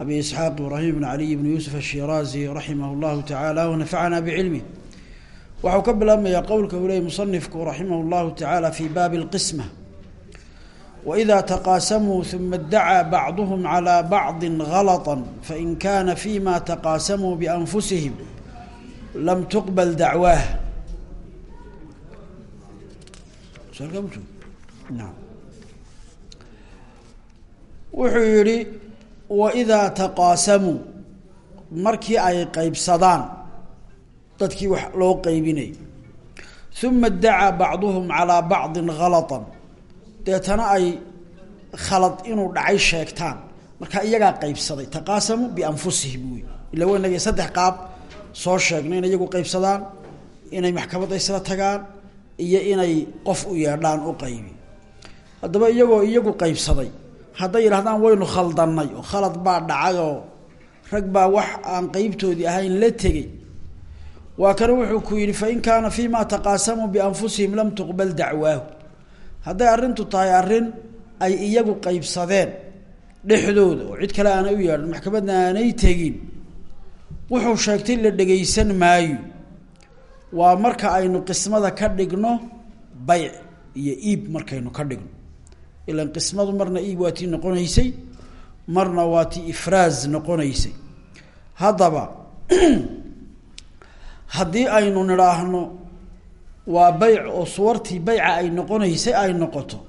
أبي إسحاق إبراهيم بن علي بن يوسف الشيرازي رحمه الله تعالى ونفعنا بعلمه waxau ka bilaabmayaa qowlka uu leeyay musanifku raximah اllahu tacaala fi baabi اlqisma waإida taqaasamuu ثuma اdacaa bacduhm calى bacضi غalطa fain kana fima taqaasamuu bianfusihim lam tuqbal dacwaah wuxuu yihi waidaa taqaasamuu markii ay qeybsadaan dadkii wax loo qeybinay uma dacaa bacduhum calaa bacdin halatan deetana ay khalad inuu dhacay sheegtaan marka iyagaa qeybsaday taqaasamuu bianfusihim wey ila wanagii saddex qaab soo sheegnay inay iyagu qeybsadaan inay maxkamadda isla tagaan iyo inay qof u yeedhaan u qaybi haddaba iyagoo iyagu qeybsaday hadday yidhahdaan waynu khaldannay oo khalad baa dhacayoo rag baa wax aan qeybtoodii ahayn la tegey. Waa kana wuxuu ku yidhi fain kaana fii ma taqaasamuu bianfusihim lam tuqbal dacwaahu. Hadday arrintu tahay arrin ay iyagu qeybsadeen dhexdooda oo cid kale aanay u yeedhan maxkamadna aanay tegin wuxuu sheegtay la dhegaysan maayo. Waa marka aynu qismada ka dhigno bayc iyo iib markaynu ka dhigno ilan qismadu marna iib waa tii noqonaysay marna waa tii ifraaz noqonaysay. Haddaba haddii aynu nidhaahno waa beyc oo suwartii beyca ay noqonaysay ay noqoto.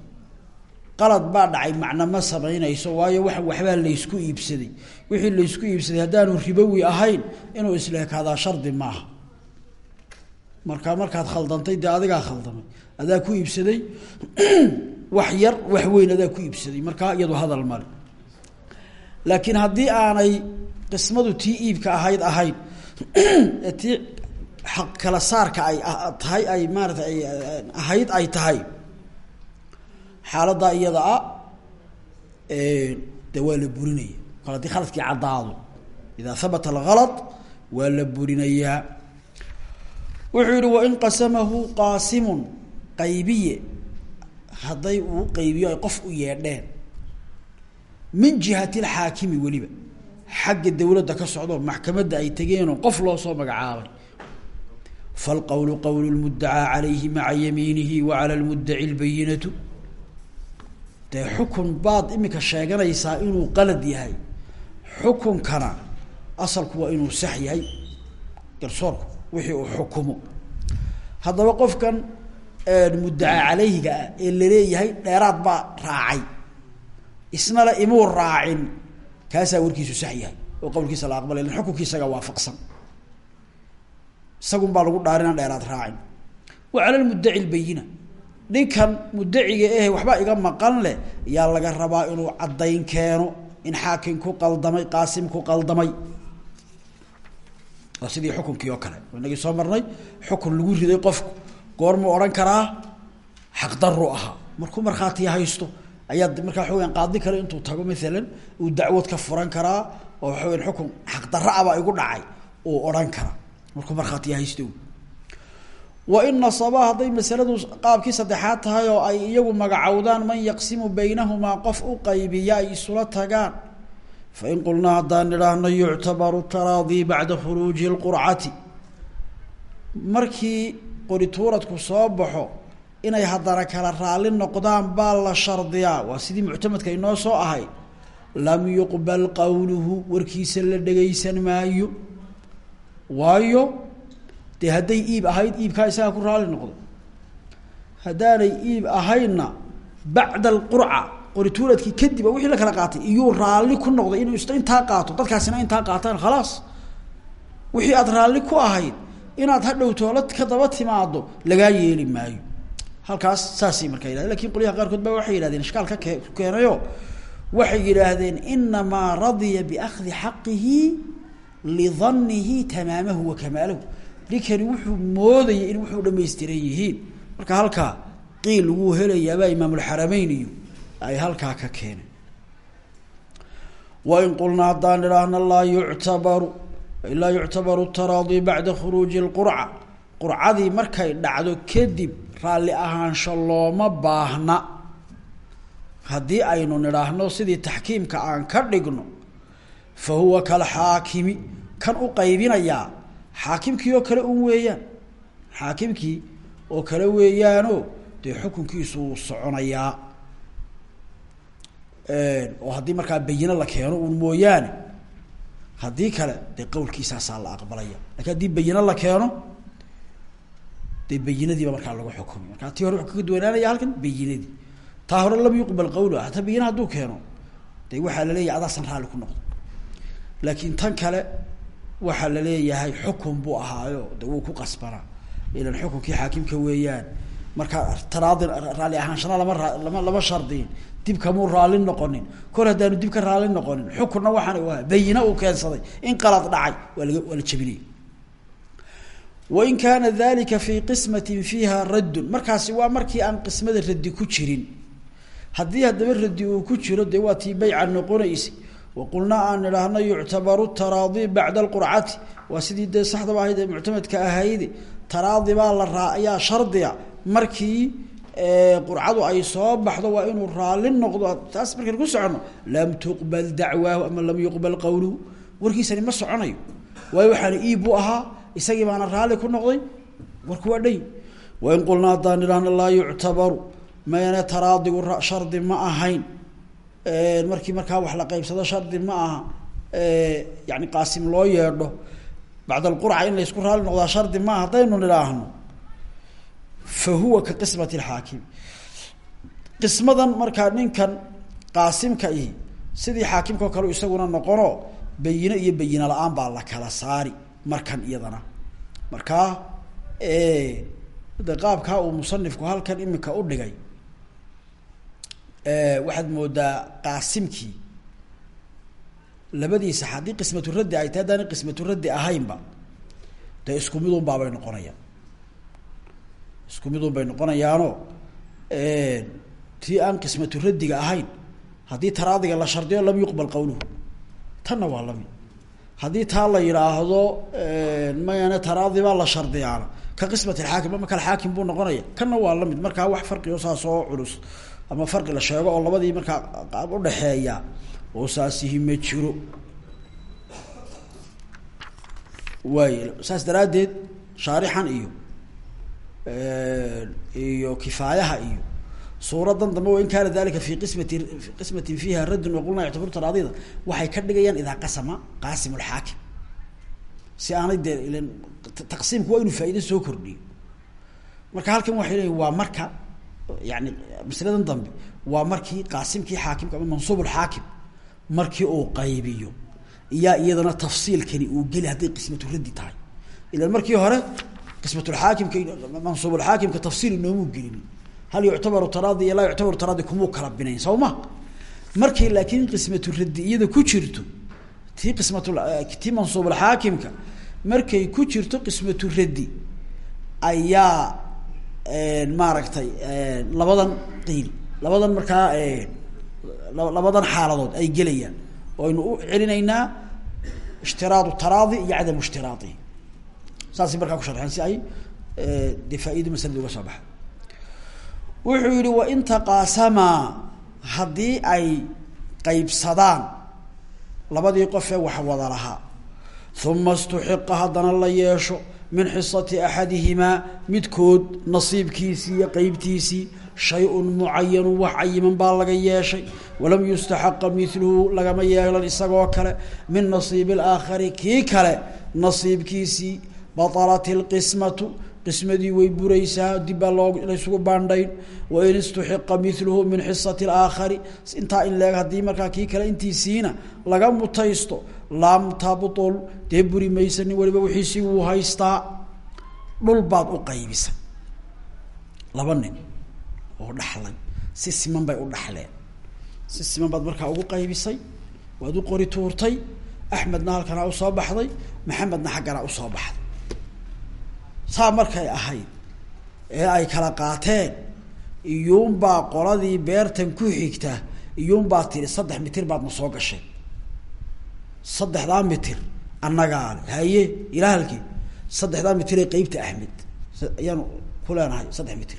Qalad baa dhacay macna ma samaynayso waayo wa waxbaa laysku iibsaday. Wixii laysku iibsaday haddaanu ribowi ahayn inuu isleekaadaa shardi maaha. Marka markaad khaldantay dee adigaa khaldamay. Adaa ku iibsaday wax yar wax weyn adaa ku iibsaday. Markaa iyadu hadal male laakiin haddii aanay qismadu tii iibka ahayd ahayn ee tii kala saarka ay tahay ay maarata ay ahayd ay tahay. Xaaladdaa iyada a de waa la burinaya. Kol haddii khaladkii caddaado idaa habata algalad waa la burinayaa. Wuxuu yihi wain qasamahu qaasimun qaybiye hadday uu qaybiyo ay qof u yeedheen min jihati alxaakimi weliba. Xagga dawladda ka socdo maxkamadda ay tegeenoo qof loo soo magacaabay. Falqowlu qowlu lmuddacaa calayhi maca yamiinihi wa cala lmuddaci lbayinatu dee xukun baad imika sheeganaysaa inuu qalad yahay. Xukunkana asalku waa inuu sax yahay. Garsoorku wixii uu xukumo. Haddaba qofkan muddaca calayhiga ah ee la leeyahay dheeraad baa raacay. Isna le imuu raacin. Kaasaa warkiisu sax yahay oo qowlkiisa la aqbalay lan xukunkii waafaqsan. Isagun baa lagu dhaarinaan dheeraad raacin. Wa cala lmuddaci lbayina ninkan muddaciga eh waxba iga maqan leh yaa laga rabaa inuu caddayn keeno in xaakim ku qaldamay qaasim ku qaldamay. Waa sidii kale. Inagii soo marnay xukun lagu riday qofku goormuu odhan karaa? Xaqdaru ahaa markuu markhaatiya haysto ayaa markaa waxa weyan qaadi kale intuu tago maalan uu dacwad ka furan karaa oo waxa weyan xukun xaqdarra abaa igu dhacay uu odhan karaa. Markuu markhaatiya haysto. Wa in nasaba hadday masaladu qaabkii saddexaad tahay oo ay iyagu magacowdaan man yaqsimu baynahumaa qof u qaybiya ay isula tagaan fain qulnaa haddaan nidhaahno yuctabaru taraadii bacda khuruuji lqurcati markii qorituuradku soo baxo inay haddana kala raalli noqdaan baa la shardiyaa. Waa sidii muctamadka inoo soo ahay lam yuqbal qowluhu warkiisa la dhegaysan maayo. Waayo dee hadday iib ahayd iibkaa isagaa ku raalli noqdo. Haddaanay iib ahaynna bacda alqurca qorituuradkii kadib wixii la kala qaatay iyuu raalli ku noqday inuu intaa qaato dadkaasina intaa qaataan khalaas. Wixii aada raalli ku ahayd inaad hadhow toola ka daba timaado lagaa yeeli maayo. Halkaas saasay markaa yidhahdeen. Lakin qolyaha qaarkood ba waxay yihahdeen ishkaal ka ke keenayo. Waxay yidhaahdeen inamaa radiya biakdi xaqihi lidanihi tamaamahu wa kamaalahu ninkani wuxuu moodayay in wuxuu dhamaystiran yihiin. Marka halkaa qiil wuu helayaabaa imaamulxarameyn iyo ay halkaa ka keeneen. Wain qulnaa haddaan idhaahna laa yuctabaru laa yuctabaru taraadi bacda khuruuji lqurca qurcadii markay dhacdo kadib raalli ahaansho looma baahna. Haddii aynu nidhaahno sidii taxkiimka aan ka dhigno fa huwa kalxaakimi kan u qaybinayaa xaakimkii oo kale un weeyaan. Xaakimkii oo kale weeyaano dee xukunkiisu wuu soconayaa. Oo haddii markaa bayino la keeno un mooyaane haddii kale dee qawlkiisaasaa la aqbalaya. Lakin haddii bayino la keeno dee bayinadiiba markaa lagu xukumay markaa tii hore wuxuu kaga duwanaanaya halkan bayinadii taa hore lam yuqbal qawlu hataa bayina hadduu keeno de waxaa la leeyahay adaasan raalli ku noqdo laakiin tan kale waxaa la leeyahay xukun buu ahaayo de wuu ku qasbanaa ilan xukunkii xaakimka weeyaan. Markaa taraadi raalli ahaanshana lama lama lama shardiyin dib kamuu raalli noqonin. Kor haddaanu dib ka raalli noqonin xukunna waxaana u bayina uu keensaday. In qalad dhacay waa laga waa la jabinaya wain kaana dalika qismatin fiiha raddun. Markaasi waa markii aan qismada raddi ku jirin. Haddii haddaba raddi uu ku jiro dee waa tii bayca noqonaysay waqulnaa aan idhaahno yuctabaru taraadi bacda alqurcati. Waa sidii dee saxdaba ahayd ee muctamadka ahayde taraadi baa la raa ayaa shardiga. Markii qurcadu ay soo baxdo waa inuu raalli noqdo. Taas markaynu ku soconno lam tuqbal dacwaahu ama lam yuqbal qawluhu. Warkiisani ma soconayo. Waayo waxaana iib ahaa isagii baana raalli ku noqday. Warku waa dhay. Wain qulnaa haddaan idhaahno laa yuctabaru mayne taraadigu shardi ma ahayn. Markii markaa wax la qaybsado shardi ma aha. Yani qaasim loo yeedho. Bacd alqurca in laysku raalli noqdaa shardi maaha haddaynu nidhaahno fa huwa ka qismati lxaakimi qismadan markaa ninkan qaasimka ihi sidii xaakimka kale isaguna noqono bayine iyo bayine la'aan baa la kala saari markan iyadana. Markaa de qaabkaa uu musanifku halkan imika u dhigay waxaad moodaa qaasimkii labadiisa haddii qismatu raddi ay tahay haddaana qismatu raddi ahaynba dee isku midun baabay noqonayaan isku midun bay noqonayaanoo tii aan qismatu raddiga ahayn haddii taraadiga la shardiyo lam yuqbal qawluhu. Tanna waa la mid haddii taa la yidhaahdo mayane taraadi baa la shardiyaana. Ka qismat alxaakim ama kalxaakim buu noqonaya kanna waa la mid markaa wax farqigo saas oo culus ama farqi la sheego oo labadii markaa qaab udhaxeeya oo saasihi ma jiro. Waay saas daraaddeed shaarixan iyo iyo kifaayaha iyo suuradan dambe wain kaana dalika fi qismati qismatin fiiha raddun waqulnaa yactabaru taraadida waxay ka dhigayaan idaa qasama qaasim lxaakim si aanay dee ilan taqsiimku waa inuu faa'ido soo kordhiyo. Marka halkan waxay leeyihiin waa marka yani masaladan dambe waa markii qaasimkii xaakimka ama mansuub lxaakim markii uu qaybiyo. Iyaa iyadana tafsiilkani uu geli hadday qismatu raddi tahay. Ilan markii hore qismatulxaakimka mansuubulxaakimka tafsiil inoomuu gelinin hal yuctabaru taraadi iyo laa yuctabaru taraadi kumuu kala binayn soo ma? Markay laakiin qismatu raddi iyada ku jirto tii qismatu tii mansuubulxaakimka markay ku jirto qismatu raddi ayaa maaragtay labadan qiil labadan markaa labadan xaaladood ay gelayaan. Aynu u celinaynaa ishtiraadu taraadi iyo cadamu ishtiraadihi saasay markaa ku sharxeen si ay dee faa-ido masalada uga soo baxa wuxuu yihi wain taqaasamaa haddii ay qeybsadaan labadii qof ee wax wada lahaa uma istuxiqa haddana la yeesho min xisati axadihimaa midkood nasiibkiisii iyo qeybtiisii shay-un mucayanu wax cayiman baa laga yeeshay walam yustaxaqa miluhu lagama yeelan isagoo kale min nasiibi alaakhari kii kale nasiibkiisii batalat ilqismatu qismadii way buraysaa dib baa loo laysugu baandhayn wain istuxiqa miluhu min xisati alaakhari intaa in leeg haddii markaa kii kale intiisiina laga mutaysto lam tabtul dee buri maysa nin waliba wixiisii wuu haystaa dhul baad u qaybisay laba nin oo dhaxlay si siman bay u dhaxleen si siman baad markaa ugu qaybisay waad u axmedna halkanaa u soo baxday maxamedna xagganaa u soo baxday saa markay ahayd ee ay kala qaateen iyuunbaa qoladii beertan ku xigta iyuunbaa tiri saddex mitir baad na soo gashay. Saddexdaa mitir annagaa le haye ilaa halkii saddexdaa mitir ee qeybta axmed ayaanu ku leenahay saddex mitir.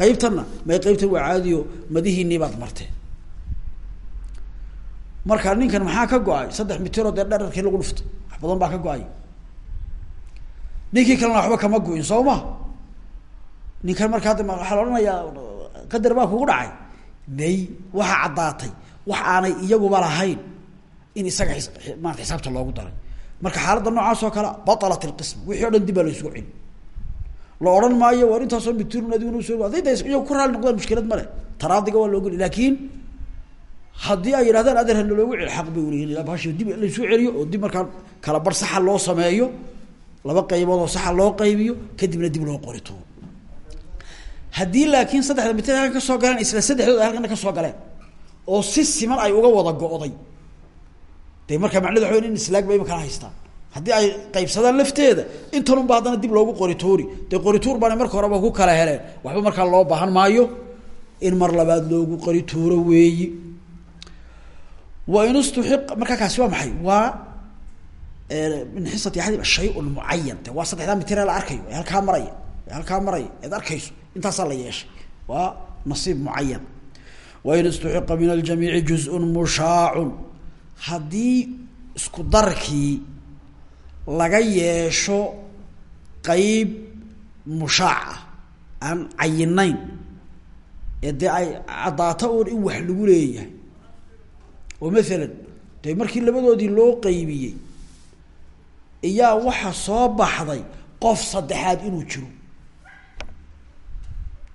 Qeybtanna may qeybtan waa caadiyo madihiinii baad marteen marka ninkan maxaa ka go'ay? Saddex mitiroo dee dherarkii lagu dhufto wax badan baa ka go'ay ninkii kalena waxba kama go-in soo ma? Ninkan markaa hadda waxaa la odhanayaa qadar baa kugu dhacay. May waxa caddaatay. Wax aanay iyaguba lahayn in isaga maarata xisaabta loogu daray. Marka xaaladda noocaas oo kale batalat ilqism wixii o dib baa la celi la odhan maayo war intaasoo mitirun adiguna u soo hadday da iyagu ku raali noqdaan mushkilad ma taraadiga waa loogeli laakiin haddii ay yidhahdaan adeer hana loogu celi xaq bay uleyihin ilaa bahashi dib laisuu celiyo oo dib markaa kala bar saxa loo sameeyo laba qaybood oo saxa loo qaybiyo kadibna dib loo qori tuuro haddii laakiin saddexda mitir halkan ka soo galeen isla saddexdood ay halkana ka soo galeen oo si siman ay uga wada go'day de markaa macnedu waxa in islaag ba imakana haystaan. Haddii ay qaybsadaan lafteeda intanunba haddana dib loogu qorituuri. Dee qorituur baana marka horeba ku kala heleen. Waxba markaa loo baahan maayo in mar labaad loogu qorituuro weeyi. Wa in istuxiq markaa kaasi waa maxay? Waa min xisati axadi shayun mucayan de waa saddexdaa mitire la arkayo ee halkaa maraya ee halkaa maraya eed arkayso intaasaa la yeeshay waa nasiib mucayan wain istuxiqa min aljamiici juzun mushaacun haddii isku darkii laga yeesho qeyb mushaac ah aan cayinayn ee dee ay caddaato uun in wax lagu leeyahay. Oo maalan dee markii labadoodii loo qeybiyey iyaa waxa soo baxday qof saddexaad inuu jiro.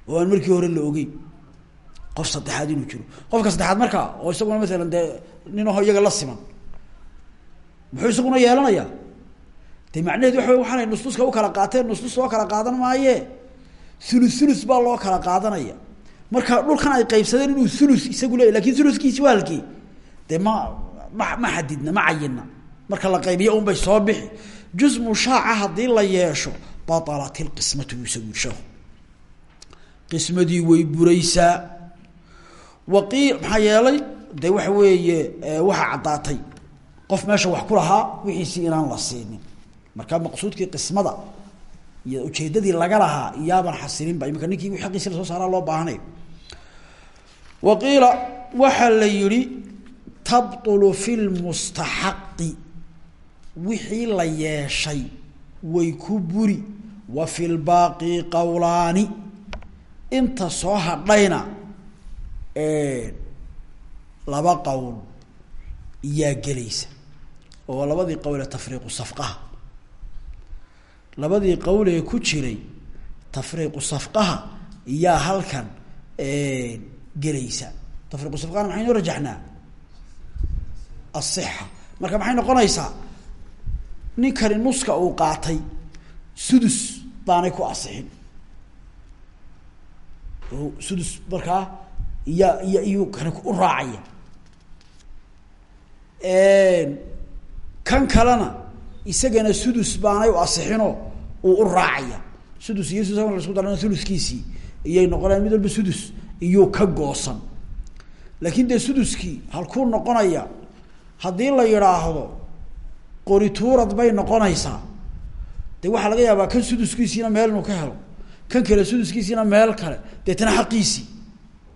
Oo aan markii hore la ogeyn qof saddexaad inuu jiro. Qofka saddexaad markaa oo isaguna maalan dee nin aho iyaga la siman muxuu isaguna yeelanayaa? De macnaheed waxa wey waxaanay nusnuska u kala qaateen nusnus loo kala qaadan maaye. Thulus thulus baa loo kala qaadanaya. Marka dhulkan ay qaybsadeen inuu thulus isagu leeyahy laakiin thuluskiisi waa halkii. Dee ma ma ma xadidna ma cayina marka la qaybiyo un bay soo bixi. Juz mushaaca haddii la yeesho batalat ilqismatu sheekhu qismadii way buraysaa waqiil maxaa yeelay de waxa weeye waxaa caddaatay. Qof meesha wax ku lahaa wixiisii inaan la siinin. Marka maqsuudkii qismada iyo ujeedadii laga lahaa iyaaban xasilinba imika ninkii wi aqiisi la soo saaraa loo baahanay wa qiila waxaa la yihi tabطulu fi lmustaxaqi wixii la yeeshay way ku buri. Wa fi lbaaqi qowlaani inta soo hadhayna laba qowl iyaa gelaysa. Oo labadii qowle tafriiqu safqaha. Labadii qowlee ku jiray tafriiqu safqaha iyaa halkan gelaysa. Tafriiqu safqahana maxay noo rajaxnaa? Asixa marka maxay noqonaysaa ninkani nuska uu qaatay sudus baanay ku asixin oo sudus markaa iya iya iyuu kani u raacaya. Kan kalena isagana sudus baanay u asixinoo uu u raacaya. Sudus iyo sudus la isku darana suluskiisii iyay noqonayaan mid walba sudus iyuu ka goosan. Laakiin dee suduskii halkuu noqonaya haddii la yidhaahdo qorituurad bay noqonaysaa. De waxaa laga yaabaa kan suduskiisiina meel inuu ka helo kan kale suduskiisiina meel kale deetana xaqiisii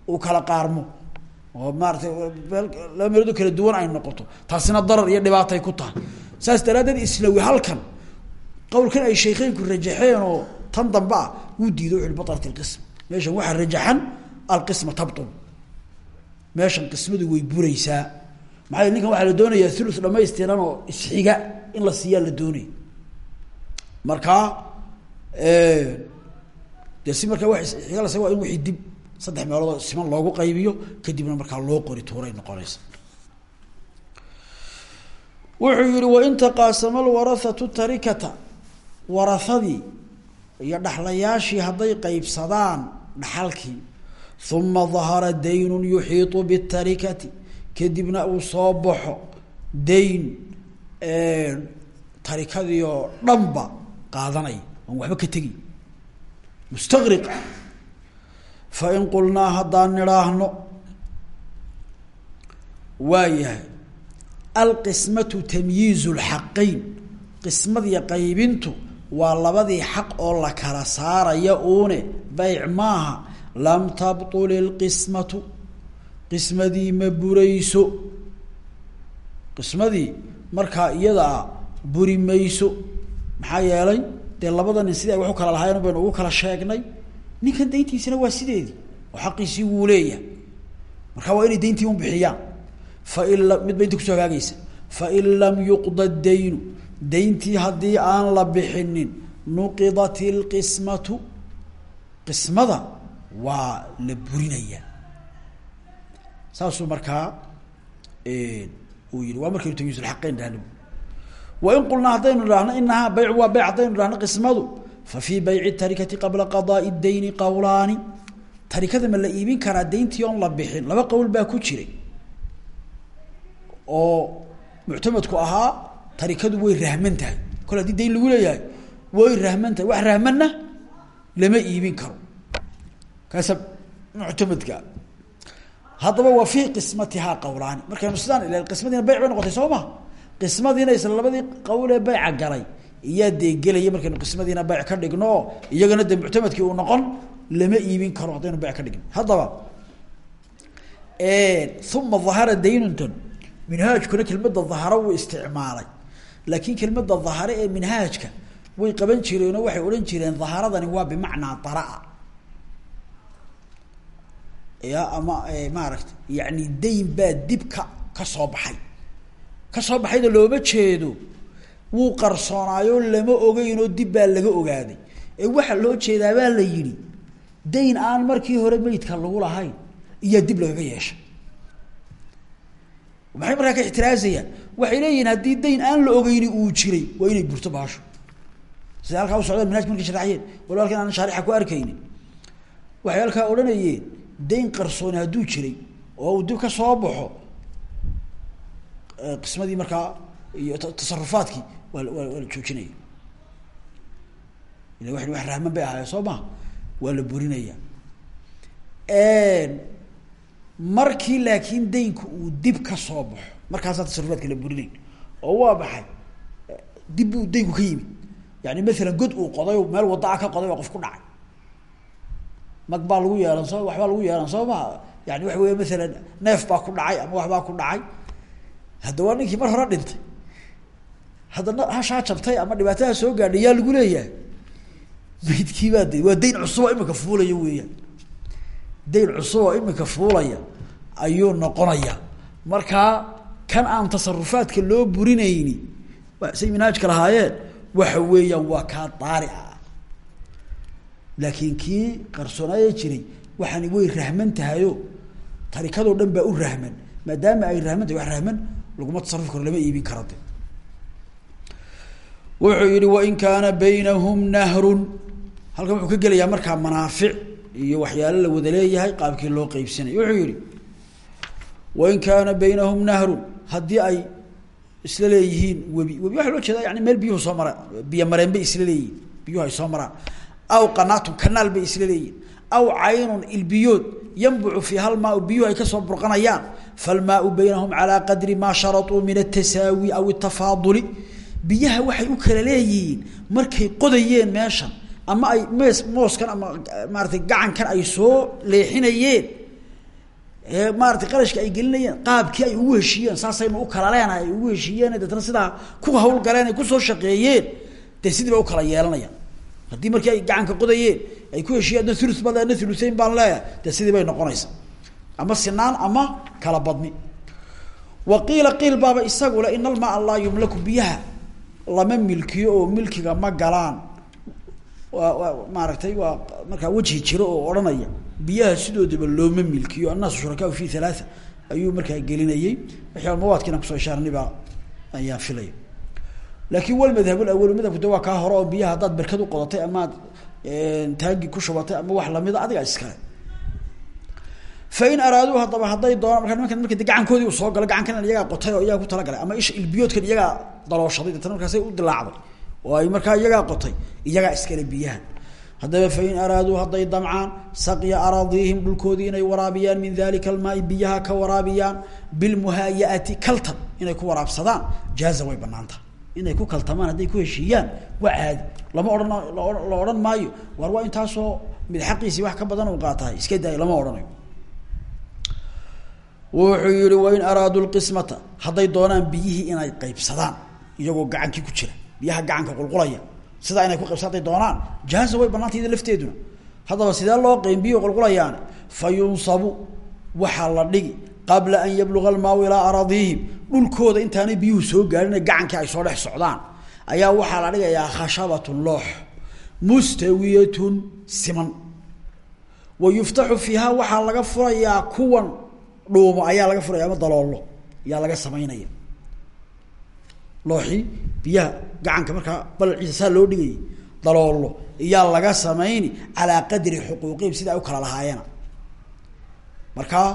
uu kala qaarmo. Oo maaratay laba meeloodoo kala duwan ay noqoto. Taasina darar iyo dhibaatay ku tahay. Saas daraaddeed islawi halkan qowlkan ay sheekeynku rajaxeen oo tan dambe ah diido wuxu uhi batalat ilqisma meeshan waxaa rajaxan alqisma tabtul meeshan qismadu way buraysaa maxaa yel ninkan waxaa la doonayaa thuluth dhamaystiran oo isxiga in la siiyaa la doonaya markaa dee si markaa wa isxiga la waa in wixii dib saddex meeloodoo siman loogu qaybiyo kadibna markaa loo qori tuuray noqonaysa. Wuxuu yihi wain taqaasama alwarahatu tarikata. Warahadii iyo dhaxlayaashii hadday qeybsadaan dhaxalkii uma dahara daynun yuxiiطu bitarikati kadibna uu soo baxo dayn tarikadii oo dhanba qaadanaya aan waxba ka tegi. Mustaqriq. Fain qulnaa haddaan nidhaahno waa yahay alqismatu tamyiizu lxaqayn qismadiiyo qaybintu waa labadii xaq oo la kala saaraya uune beyc maaha lam tabtul ilqismatu qismadii ma burayso. Qismadii markaa iyadaa buri mayso. Maxaa yeelay dee labada nin sidii ay wax u kala lahaayeen baynu ugu kala sheegnay ninkan dayntiisina waa sideedii oo xaqiisii wuu leeyahay. Marka waa inay dayntii un bixiyaan. Fain la mid ba inta ku soo hagaagaysa fain lam yuqda daynu. Dayntii haddii aan la bixinin nuqidat ilqismatu qismada waa la burinayaa saasuu markaa uu yihi waa markaynu tamyiiz lxaqeyn dhahno wain qulnaa haddaynu idhaahno inahaa bayc waa beyc haddaynu idhahno qismadu fa fii bayci tarikati qabla qadaai dayni qawlaani. Tarikada ma la iibin karaa dayntii oon la bixin. Laba qowl baa ku jiray. Oo muctamadku ahaa tarikadu way rahman tahay. Kol haddii dayn lagu leeyahay way rahman tahay. Wax rahmanna lama iibin karo. Kaasa muctamadka haddaba wa fii qismatihaa qawlaani markaynu sidaan ila qismadiina beyc bay noqotay soo ma qismadiina isla labadii qawlee beyca galay. Iyaa deegelaya markaynu qismadiina beyc ka dhigno iyagana dee muctamadkii uu noqon lama iibin karo haddaynu beyc ka dhigno haddaba uma dahara daynuntan minhaajkuna kelmadda daharo wuu isticmaalay. Laakiin kelmadda dahare ee minhaajka way qaban jireenoo waxay odhan jireen daharadani waa bimacnaa daraa ya ama maaragta yani dayn baa dib ka ka soo baxay. Ka soo baxayda looma jeedo. Wuu qarsoonaayoo lama ogeynoo dib baa laga ogaaday. Ee waxaa loo jeedaa baa la yidhi dayn aan markii hore meydka lagu lahayn iyaa dib lagaga yeeshay maxay markaa ka ixtiraazayaan waxay leeyihiin haddii dayn aan la ogeyni uu jiray waa inay burto baasho. Sida halkaa u socdaan minhajka markay sharaxyeen walo aan shaarixa ku arkaynin. Waxay halkaa odhanayeen dayn qarsooni hadduu jiray oo uu dib ka soo baxo qismadii markaa iyo tasarufaadkii waa waa waa la joojinaya. Ila wa wax rahman bay ahaayeen soo maha waa la burinaya. Markii laakiin daynku uu dib ka soo baxo markaasaa tasarufaadka la burinayn oo waa baxay dib buu daynku ka yimid. Yani maalan god uu qoday meel wadaa ka qoday baa qof ku dhacay mag baa lagu yeelan soo waxbaa lagu yeelan soo ma yani waxa weya maalan neef baa ku dhacay ama waxbaa ku dhacay. Hadda waa ninkii mar hore dhintay. Haddana hashaa jabtay ama dhibaataha soo gaadhay yaa lagu leeyahay. Maydkii baa de waa dayn cusuboo imika fuulaya weeyaan dayn cusuboo imika fuulaya ayuu noqonaya markaa kan aan tasarufaadka loo burinayni say minhaajka lahaayeen waxa weeyaan waa kaa daari ah laakiin kii qarsoonaaya jiray waxaani way rahman tahayo. Tarikadoo dhan baa u rahman maadaama ay rahman tahay wax rahman laguma tasarufi karo lama iibin karo de wuxuu yihi wain kaana baynahum nahrun. Halkan wuxuu ka gelayaa markaa manaafic iyo waxyaalo la wada leeyahay qaabkii loo qeybsanay wuxuu yihi wain kaana baynahum nahrun. Haddii ay isla leeyihiin webi webi waxaa loo jeedaa yani meel biyuhu soo maraan biyo mareen bay isla leeyihiin biyuhu ay soo maraan aw qanaatun kanaal bay isla leeyihiin aw caynun ilbiyood yanbucu fiiha almaau biyuhu ay ka soo burqanayaan. Falmaau baynahum calaa qadri maa sharatuu min atasaawi aw atafaaduli biyaha waxay u kala leeyihiin markay qodayeen meeshan ama ay mees mooskan ama maaratay gacankan ay soo leexinayeen. Maaratay qarashka ay gelinayeen qaabkii ay ugu heshiiyeen saasaynu u kala leenahay ay ugu heshiiyeen deetna sidaa ku hawlgaleen ay ku soo shaqeeyeen. Dee sidii ba u kala yeelanayaan haddii markii ay gacanka qodayeen ay ku heshiiyeen adna ulu baa adna baan leeyahay dee sidii bay noqonaysaa. Ama sinaan ama kala badni. Wa qiila qiil baaba isagule in almaa laa yumlaku biyaha. Lama milkiyo oo milkiga ma galaan. Waa maaragtay waa markaa wejhi jiro oo odhanaya. Biyaha sidoodaba looma milkiyo. Annaasu shurakaau fi halaaa ayuu markaa gelinayey. Wixii almawaadkiina ku soo ishaarnay baa ayaan filaya laakin wal madhab awalu madhabku de waa kaa hore oo biyaha haddaad berkad u qodatay amaad taagi ku shubatay ama wax lamida adiga iskale fain araaduu haddaba hadday doonaan marka nimankan marka de gacankoodii uu soo galo gacankan iyagaa qotay oo iyagaa ku talagalay ama isha ilbiyoodkan iyagaa dalooshaday deetana markaasay u dilaacday oo markaa iyagaa qotay iyagaa iskale biyaha haddaba fain araaduu hadday damcaan saqya araadiihim dhulkoodii inay waraabiyaan min dalika almaai biyaha ka waraabiyaan bilmuhaayaati kaltan inay ku waraabsadaan jaaza way banaantaha inay ku kaltamaan hadday ku heshiiyaan. Waa caadi lama odhan la odhan maayo. Waar waa intaasoo mid xaqiisii wax ka badan uu qaatahay iska daay lama odhanayo. Wuxuu yihi wain araaduu lqismata hadday doonaan biyihii inay qaybsadaan iyagoo gacankii ku jira. Biyaha gacanka qulqulaya. Sidaa inay ku hadday doonaan jaaza way banaanta iyada lafteeduna. Haddaba sidee loo qeyn biyuhu qulqulayaan fa waxaa la dhigi qabla an yabluga almaau ilaa araadihim. Dhulkooda intaanay biyuhu soo gaarin gacankii ay soo dhex socdaan. Ayaa waxaa la dhigayaa khashabatun loox mustawiyatun siman. Wa yuftaxu fiiha waxaa laga furayaa kuwan dhuumo ayaa laga furaya ama daloolo ayaa laga samaynaya. Looxii biyaha gacanka markaa balaciisa saa loo dhigayay daloolo iyaa laga samayni calaa qadri xuquuqihim sida ay u kala lahaayeen markaa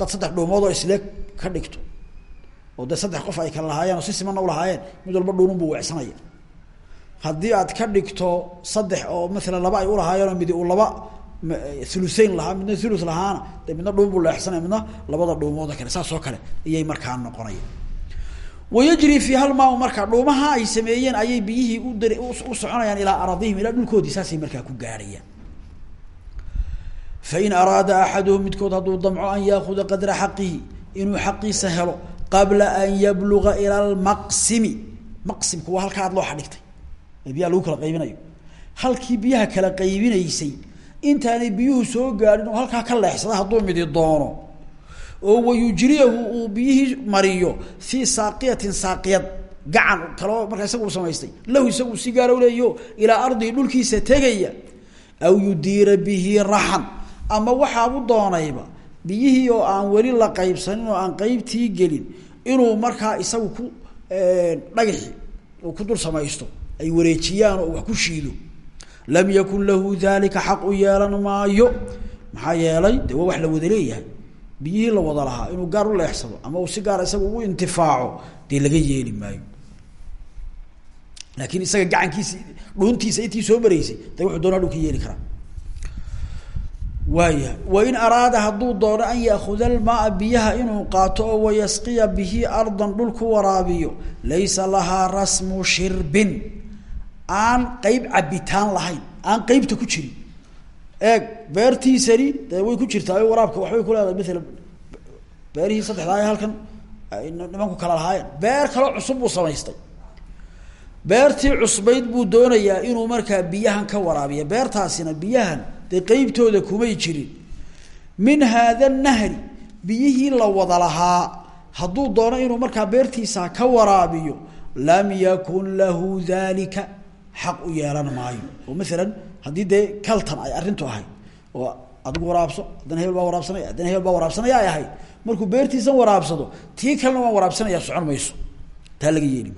dad saddex dhuumood oo isleeg ka dhigto. Oo dee saddex qof ay kala lahaayeen oo si simanna ulahaayeen mid walba dhuunun buu weecsanaya haddii aad ka dhigto saddex oo maalan laba ay ulahaayeen oo midi uu laba thuluseyn lahaa midna thuluth lahaana dee midna dhuun buu leexsanaya midna labada dhuumooda kale saas oo kale iyay markaa noqonaya wayajri fiiha lmaau marka dhuumaha ay sameeyeen ayay biyihii u dar u soconayaan ilaa aradihim ilaa dhulkoodii saasay markaa ku gaarhayaan fain araada axaduhum midkood hadduu damco an yaakuda qadra xaqihi inuu xaqiisa helo qabla an yabluga ila lmaqsimi maqsimku waa halkaa ad loo xadhigtay ee biyaha lagu kala qaybinayo halkii biyaha kala qaybinaysay intaanay biyuhu soo gaadhin oo halkaa ka leexsada hadduu midi doono oo wayujriyahu uu biyihii mariyo fii saaqiyatin saaqiyad gacan kaleo markaa isaga u isagu si gaara uleeyo ilaa ardihi dhulkiisa tegaya aw yudiira bihi raxan ama waxaabu doonayba biyihii oo aan weli la qaybsanin oo aan qeybtii gelin inuu markaa isagu ku dhagaxi uu ku dul samaysto ay wareejiyaan oo wax ku shiido. Lam yakun lahu dalika xaq u yeelan maayo. Maxaa yeelay wax la wada biyihii la wada inuu gaar u leexsado ama uu si gaara isaga ugu intifaaco dee laga yeeli maayo. Laakiin isaga gacankiisi dhuuntiisa intii soo maraysay de wuxuu doonaa dhuu ka yeeli karaa waaya wain araada hadduu doono an yaakuda almaaa biyaha inuu qaato oo wayasqiya bihi ardan dhul ku waraabiyo laysa lahaa rasmu shirbin. Aan qeyb cabitaan lahayn aan qeybta ku jirin. Eeg beertiisani dee way ku jirtaa waraabka waxbay ku leedahay maalan beerihii saddexdaa halkan nimanku kala lahaayeen. Beer kaloo cusub buu samaystay. Beertii cusbayd buu doonayaa inuu markaa biyahan ka waraabiya beertaasina biyahan dee qeybtooda kumay jirin. Min haada nahri biyihii la wada lahaa. Hadduu doono inuu markaa beertiisa ka waraabiyo lam yakun lahu dalika xaq u yeelan maayo. Oo maalan haddii dee kaltan ay arrintu ahayd oo adigu waraabso haddana hebel baa waraabsanaya haddana hebel baa waraabsanaya ay ahayd. Markuu beertiisan waraabsado tii kalena waan waraabsanaya socon mayso. Taa laga yeeli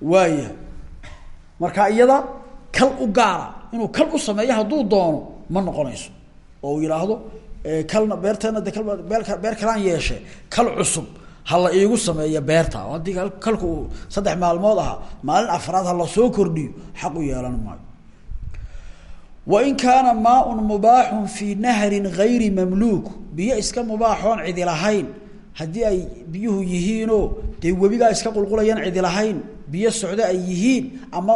waaya marka iyada kal u gaara inuu kal u sameeyo hadduu doono ma noqonayso. Oo uu yidhaahdo kalna beerteena de kalba beer beer kalaan yeeshe kal cusub ha la iigu sameeya beerta. Oo haddii kalku uu saddex maalmood ahaa maalin afraad ha la soo kordhiyo xaq u yeelan maayo. Wain kaana maaun mubaaxun fii nahrin gayri mamluuk biyo iska mubaaxoon cidi lahayn haddii ay biyuhu yihiinoo dee webigaa iska qulqulayaan cidi lahayn biyo socdo ay yihiin ama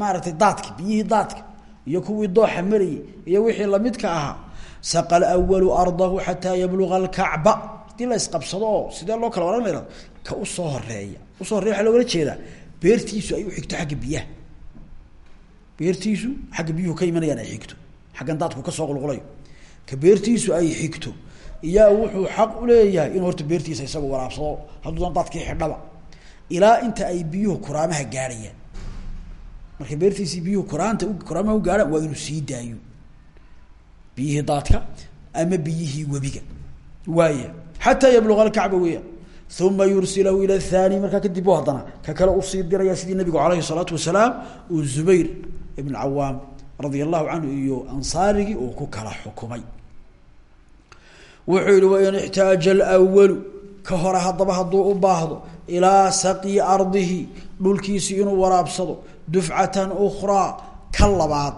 maaragtay daadka biyihii daadka iyo kuwii dooxa marayay iyo wixii lamidka ahaa. Saqa awalu ardahu xataa yabluga alkacba. Hadii isqabsado oo sidee loo kala ohan layhado ka u soo horreeya. Usoo horeya waa loogala jeedaa beertiisu ay uxigto agga biyaha. Beertiisu xagga biyuhu ka imanayaan ay xigto. Xaggan daadku ka soo qulqulayo. Ka beertiisu ay xigto. Iyaa wuxuu xaq uleeyahay inuu horta beertiisa isaga waraabsado hadduudan daadkii xidhaba. Ilaa inta ay biyuhu kuraamaha gaadhayaan marka beertiisii biyuhu kuraanta kuraamaha u gaadhaan? Waa inuu sii daayo. Biyihii daadka ama biyihii webiga. Waaya xataa yabluga alkacba weeyaan uma yursilahu ila athani markaa kadib u haddana ka kale u sii diraya sidii nabigu alayhi salaatu wasalaam uu zubayr ibn cawaam radia allahu canhu iyo ansaarigii uu ku kala xukumay. Wuxuu yihi wain ixtaaja alwalu ka hore haddaba hadduu u baahdo ilaa saqyi ardihi dhulkiisi inuu waraabsado dufcatan ukhraa ka labaad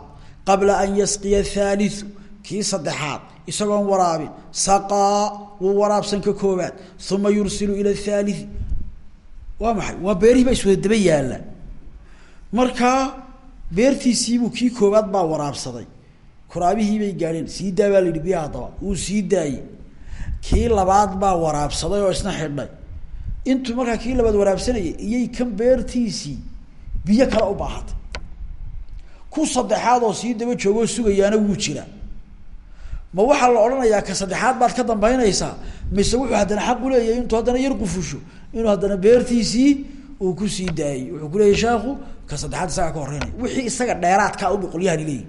qabla an yasqiya athaaliu kii saddexaad isagoon waraabin saqaa wuu waraabsan ka koobaad uma yursilu ila athaalii waa maxay waa beerihii baa iswada daba yaalla markaa beertiisiibuu kii koobaad baa waraabsaday kuraabihii bay gaadheen sii daa baa la yidhi biyaha daba wuu kii labaad baa waraabsaday oo isna xidhay intuu markaa kii labaad waraabsanayay iyay kan beertiisii biyo kale u baahatay ku saddexaad oo sii daba joogoo sugayaana wuu jiraa ma waxaa la odhanayaa ka saddexaad baad ka dambaynaysaa mise wuxuu haddana xaq uleeyahay intuu haddana yar qufusho inuu haddana beertiisii uu ku sii daayey wuxuu kuleeyahy sheekhu ka saddexaad isagaa ka horeynaya wixii isaga dheeraadka uba qolyahani leeyihi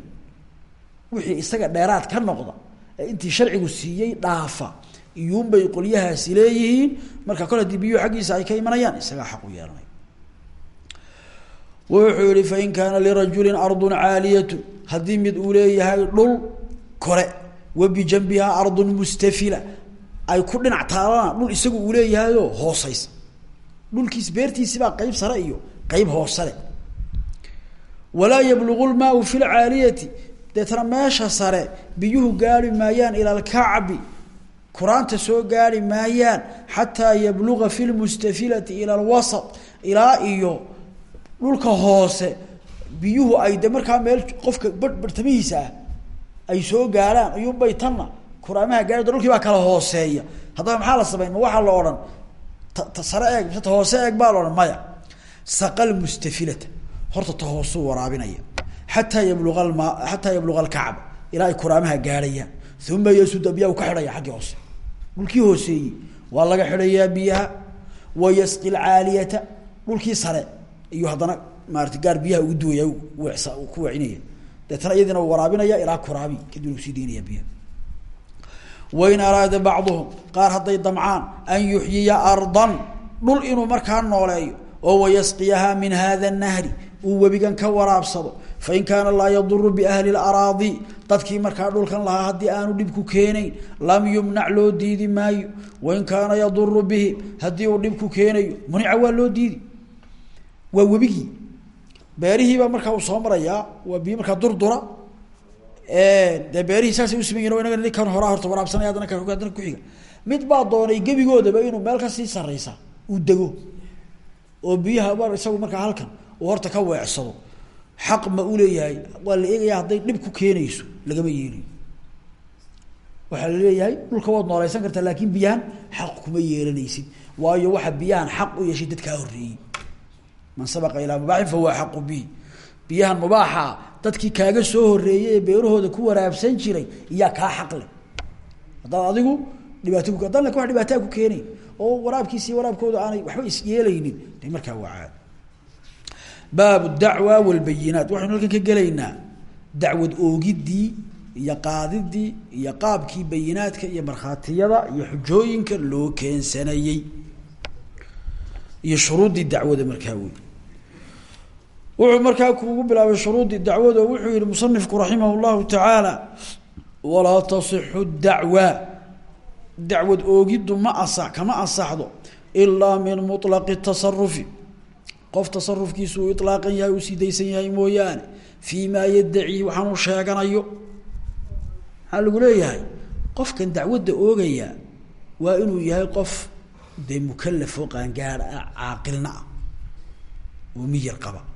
wixii isaga dheeraad ka noqda intii sharcigu siiyey dhaafa iyuunbay qolyahaasi leeyihiin. Marka kole haddii biyuhu xaggiisa ay ka imanayaan isagaa xaq u yeelanaya wuxuu yihi fain kaana lirajulin ardun caaliyatu. Haddii mid uu leeyahay dhul kore wa bijanbihaa ardun mustafila. Ay ku dhinac taalana dhul isagu uu leeyahayoo hooseysa dhulkiis beertiisibaa qeyb sare iyo qeyb hoosele walaa yablugu lmaau fi lcaaliyati deetana meesha sare biyuhu gaari maayaan ila alkacbi. Kuraanta soo gaari maayaan xataa yabluga fi lmustafilati ila alwasat ilaa iyo dhulka hoose biyuhu ay de markaa meel qofka ba bartamihiisa ay soo gaarhaan ayuunbay tanna. Kuraamaha gaari dhulkii baa kala hooseeya. Haddaba maxaa la sameyn ma la odhan ta eeg mise hoose eeg baa la odhan maya. Saqal mustafilata. Horta ta hoosuu waraabinaya. Xataa yabluga almaa xataa yabluga alkacba ilaa ay kuraamaha gaarhayaan uma yasuda biyaha ka xidhaya xaggii hoose. Dhulkii hooseeyey waa laga xidhayaa biyaha. Wa yasqi lcaaliyata dhulkii sare iyo haddana maarata gaar biyaha ugu duwaya wesa ku wecinaya deetana iyadiina waraabinaya ilaa kuraabi kadib uu sii daynaya biyaha. Wain araada bacduhum qaar hadday damcaan an yuxyiya ardan dhul inuu markaa nooleeyo oo wayasqiyahaa min hada nahri uu webigan ka waraabsado. Fain kaana laa yaduru biahli laraadi dadkii markaa dhulkan lahaa haddii aanu dhib ku keenayn lam yumnac loo diidi maayo. Wain kaana yaduru bihim haddii uu dhib ku keenayo munica waa loo diidi waa webigii beerihiibaa markaa uu soo marayaa waa biyo markaa durdura dee beerihii saasay usiman yihiin o inaga ninkan horaa horta waraabsanaya haddana kan haddana kuxiga mid baa doonay gebigoodaba inuu meel ka sii sarreysa uu dego. Oo biyaha mar isagu markaa halkan uu horta ka weecsado xaq ma uleeyahay waa la eegaya hadday dhib ku keenayso lagama yeelayo waxaa la leeyahay dhulka waad nooleysan kartaa laakin biyahan xaq kuma yeelanaysid. Waayo waxa biyahan xaq u yeeshay dadkaa horreeyey man sabaqa ilaa mubaaxin fahuwa xaqu biyahan mubaaxa dadkii kaaga soo horeeyey ee beerahooda ku waraabsan jiray iyaa kaa xaq leh haddaad adigu ku haddaan laakiin wax dhibaataa ku keenayn oo waraabkiisi waraabkooda aanay waxba isyeelaynin de markaa waa caadi baabu dacwa walbayinaat waxaynu halkan ka gelaynaa dacwad oogidii iyo qaadidii iyo qaabkii bayinaadka iyo markhaatiyada iyo xujooyinka loo keensanayey wuxuu markaa kuugu bilaabay shuruuddii dacwada oo wuxuu yihi musanifku raximah llahu tacaala walaa tasixu dacwa. Dacwad oogiddu ma asa kama asaxdo ilaa min muطlaqi tasarufi qof tasarufkiisu uu ilaaqan yahay uu sii daysan yahay mooyaane fii maa yaddaci waxaanuu sheeganayo. Maxaa lagu qofkan dacwadda oogaya waa inuu yahay qof dee mukalaf oo qaangaar ah caaqilna ah oo miyar qaba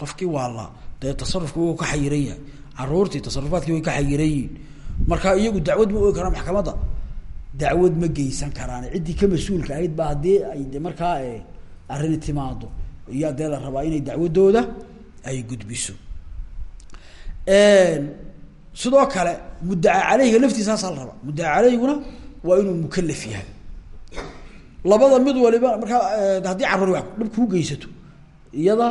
qofkii waa la dee tasarufki wuu ka xayiran yahay. Caruurtii tasarufaadkii way ka xayiran marka iyagu dacwad ma oogi karaan maxkamadda. Dacwad ma geysan karaan. Ciddii ka mas'uulka ahayd ba haddii ay de markaa arrini timaado iyo dee la rabaa inay dacwadooda ay gudbiso. Sidoo kale muddaca caleyhiga laftiisaasaa la rabaa. Muddaca caleyhiguna waa inuu mukalaf yahay. Labada mid waliba markaa haddii carruur wa dhib kuu geysato. Iyada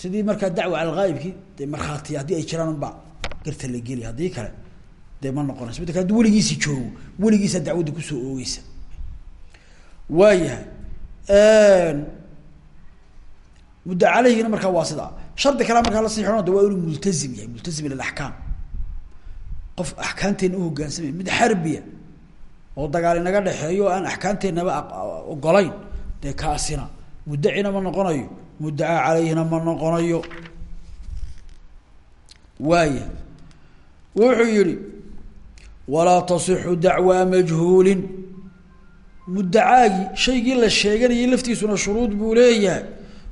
sidii markaa dacwa cala alghaayibkii dee markhaati haddii ay jiraan unba garta la geli haddii kale dee ma noqonayso midda kale haddii weligiisi joogo weligiisaa dacwadda ku soo oogeysa waayahay mudda caleyhigina markaa waa sidaa. Shardi kalea markaa la siixona de waa inuu multazim yahay multazim ilalaxkaam qof axkaamteena uhogaansamaya mid xarbiya oo dagaal inaga dhexeeyo o aan axkaamteennaba ogolayn dee kaasina muddacina ma noqonayo muddacaa caleyhina ma noqonayo. Waaya wuxuu yihi walaa tasixu dacwaa majhuulin. Muddacaagii shaygii la sheeganayay laftiisuna shuruud buu leeyahay.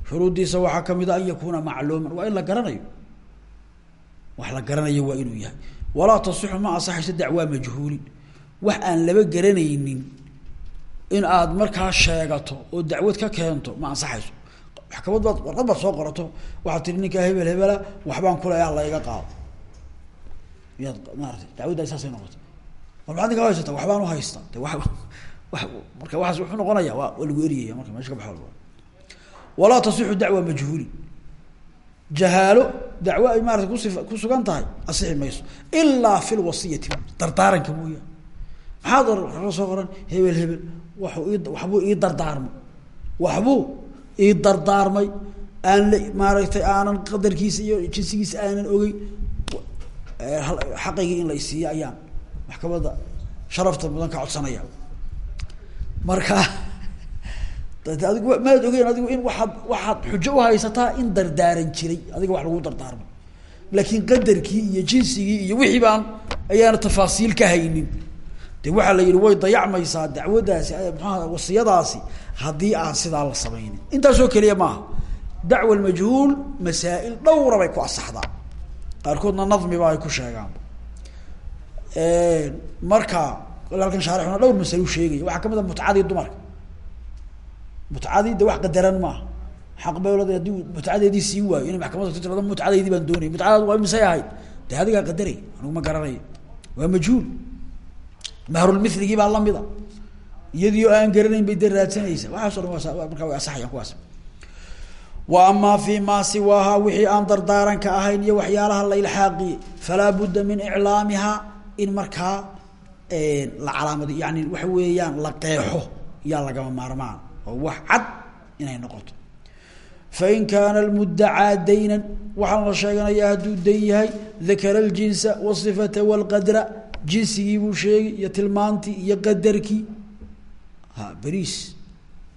Shuruuddiisa waxaa ka mid a an yakuuna macluuman. Waa in la garanayo. Wax la garanayo waa inuu yahay. Walaa tasixu ma asaxayso dacwaa majhuulin. Wax aan laba garanaynin in aad markaa sheegato oo dacwad ka keento ma ansaxayso maxkamad baad warqad soo qorato. Waxaad tihi ninkaa hebel hebela waxbaan kuleeyaha layga qaado. Miyaad maarata dacwaddaa saasay noqotay. War maxaad haysata? Waxbaan uhaysta de wa wa marka waaas wuxuu noqonaya waa waa lagu eriyaya marka meesha ka baxo walaa tasixu dacwa majhuulin jahaalo dacwo ay maarata kusi kusugan tahay asixi mayso. Ilaa fi lwasiyati dardaaranka mooya. Maxaad soo qoran hebel hebel. Ii waxbuu ii dardaarmay waxbuu ii dardaarmay aan maaragtay aanan qadarkiisa iyo jinsigiisa aanan ogey xaqaygii in la isiiyo ayaan maxkamadda sharafta mudan ka codsanaya marka adigu maad ogeyn adigu in waaad waxaad xujo uhaysataa in dardaaran jiray adiga wax lagu dardaarmay laakiin qadarkii iyo jinsigii iyo wixii baan ayaana tafaasiil ka haynin de waxaa la yihi way dayacmaysaa dacwadaasi wasiyadaasi haddii aan sidaa la samaynin. Intaasoo keliya maaha. Dacwa majhuul masaa-il dhowra bay ku asaxdaa. Qaarkoodna nadmiba ay ku sheegaan. Marka halkan shaarixuna dhowr masalo sheegaya waxaa ka mid a mutcadii dumarka. Mutcadii de wax qadaran maaha. Xaq beelad haddii mutcadeedii siin waayo inay maxkamada ku tirado baan doonay. Mutcadaad waa misay ahayd? De adigaa ma garanayo waa majhuul mahrulmiligii baa lamida iyadii oo aan garanayn bay de raadsanaysa. Waxaaso dhan markaa way asaxayaan kuwaas. Wa amaa fi ma siwaaha wixii aan dardaaranka ahayn iyo waxyaalaha la ilxaaqiyey falaa budda min iclaamiha in markaa la calaamadi yani waxa weeyaan la qeexo yaa lagama maarmaan. Oo wax cad inay noqoto. Fain kaana lmuddacaa daynan waxaan la sheeganayaa hadduu dayn yahay dakara ljinsa wasifata walqadra jinsigii buu sheegi iyo tilmaantii iyo qadarkii. Ha beriis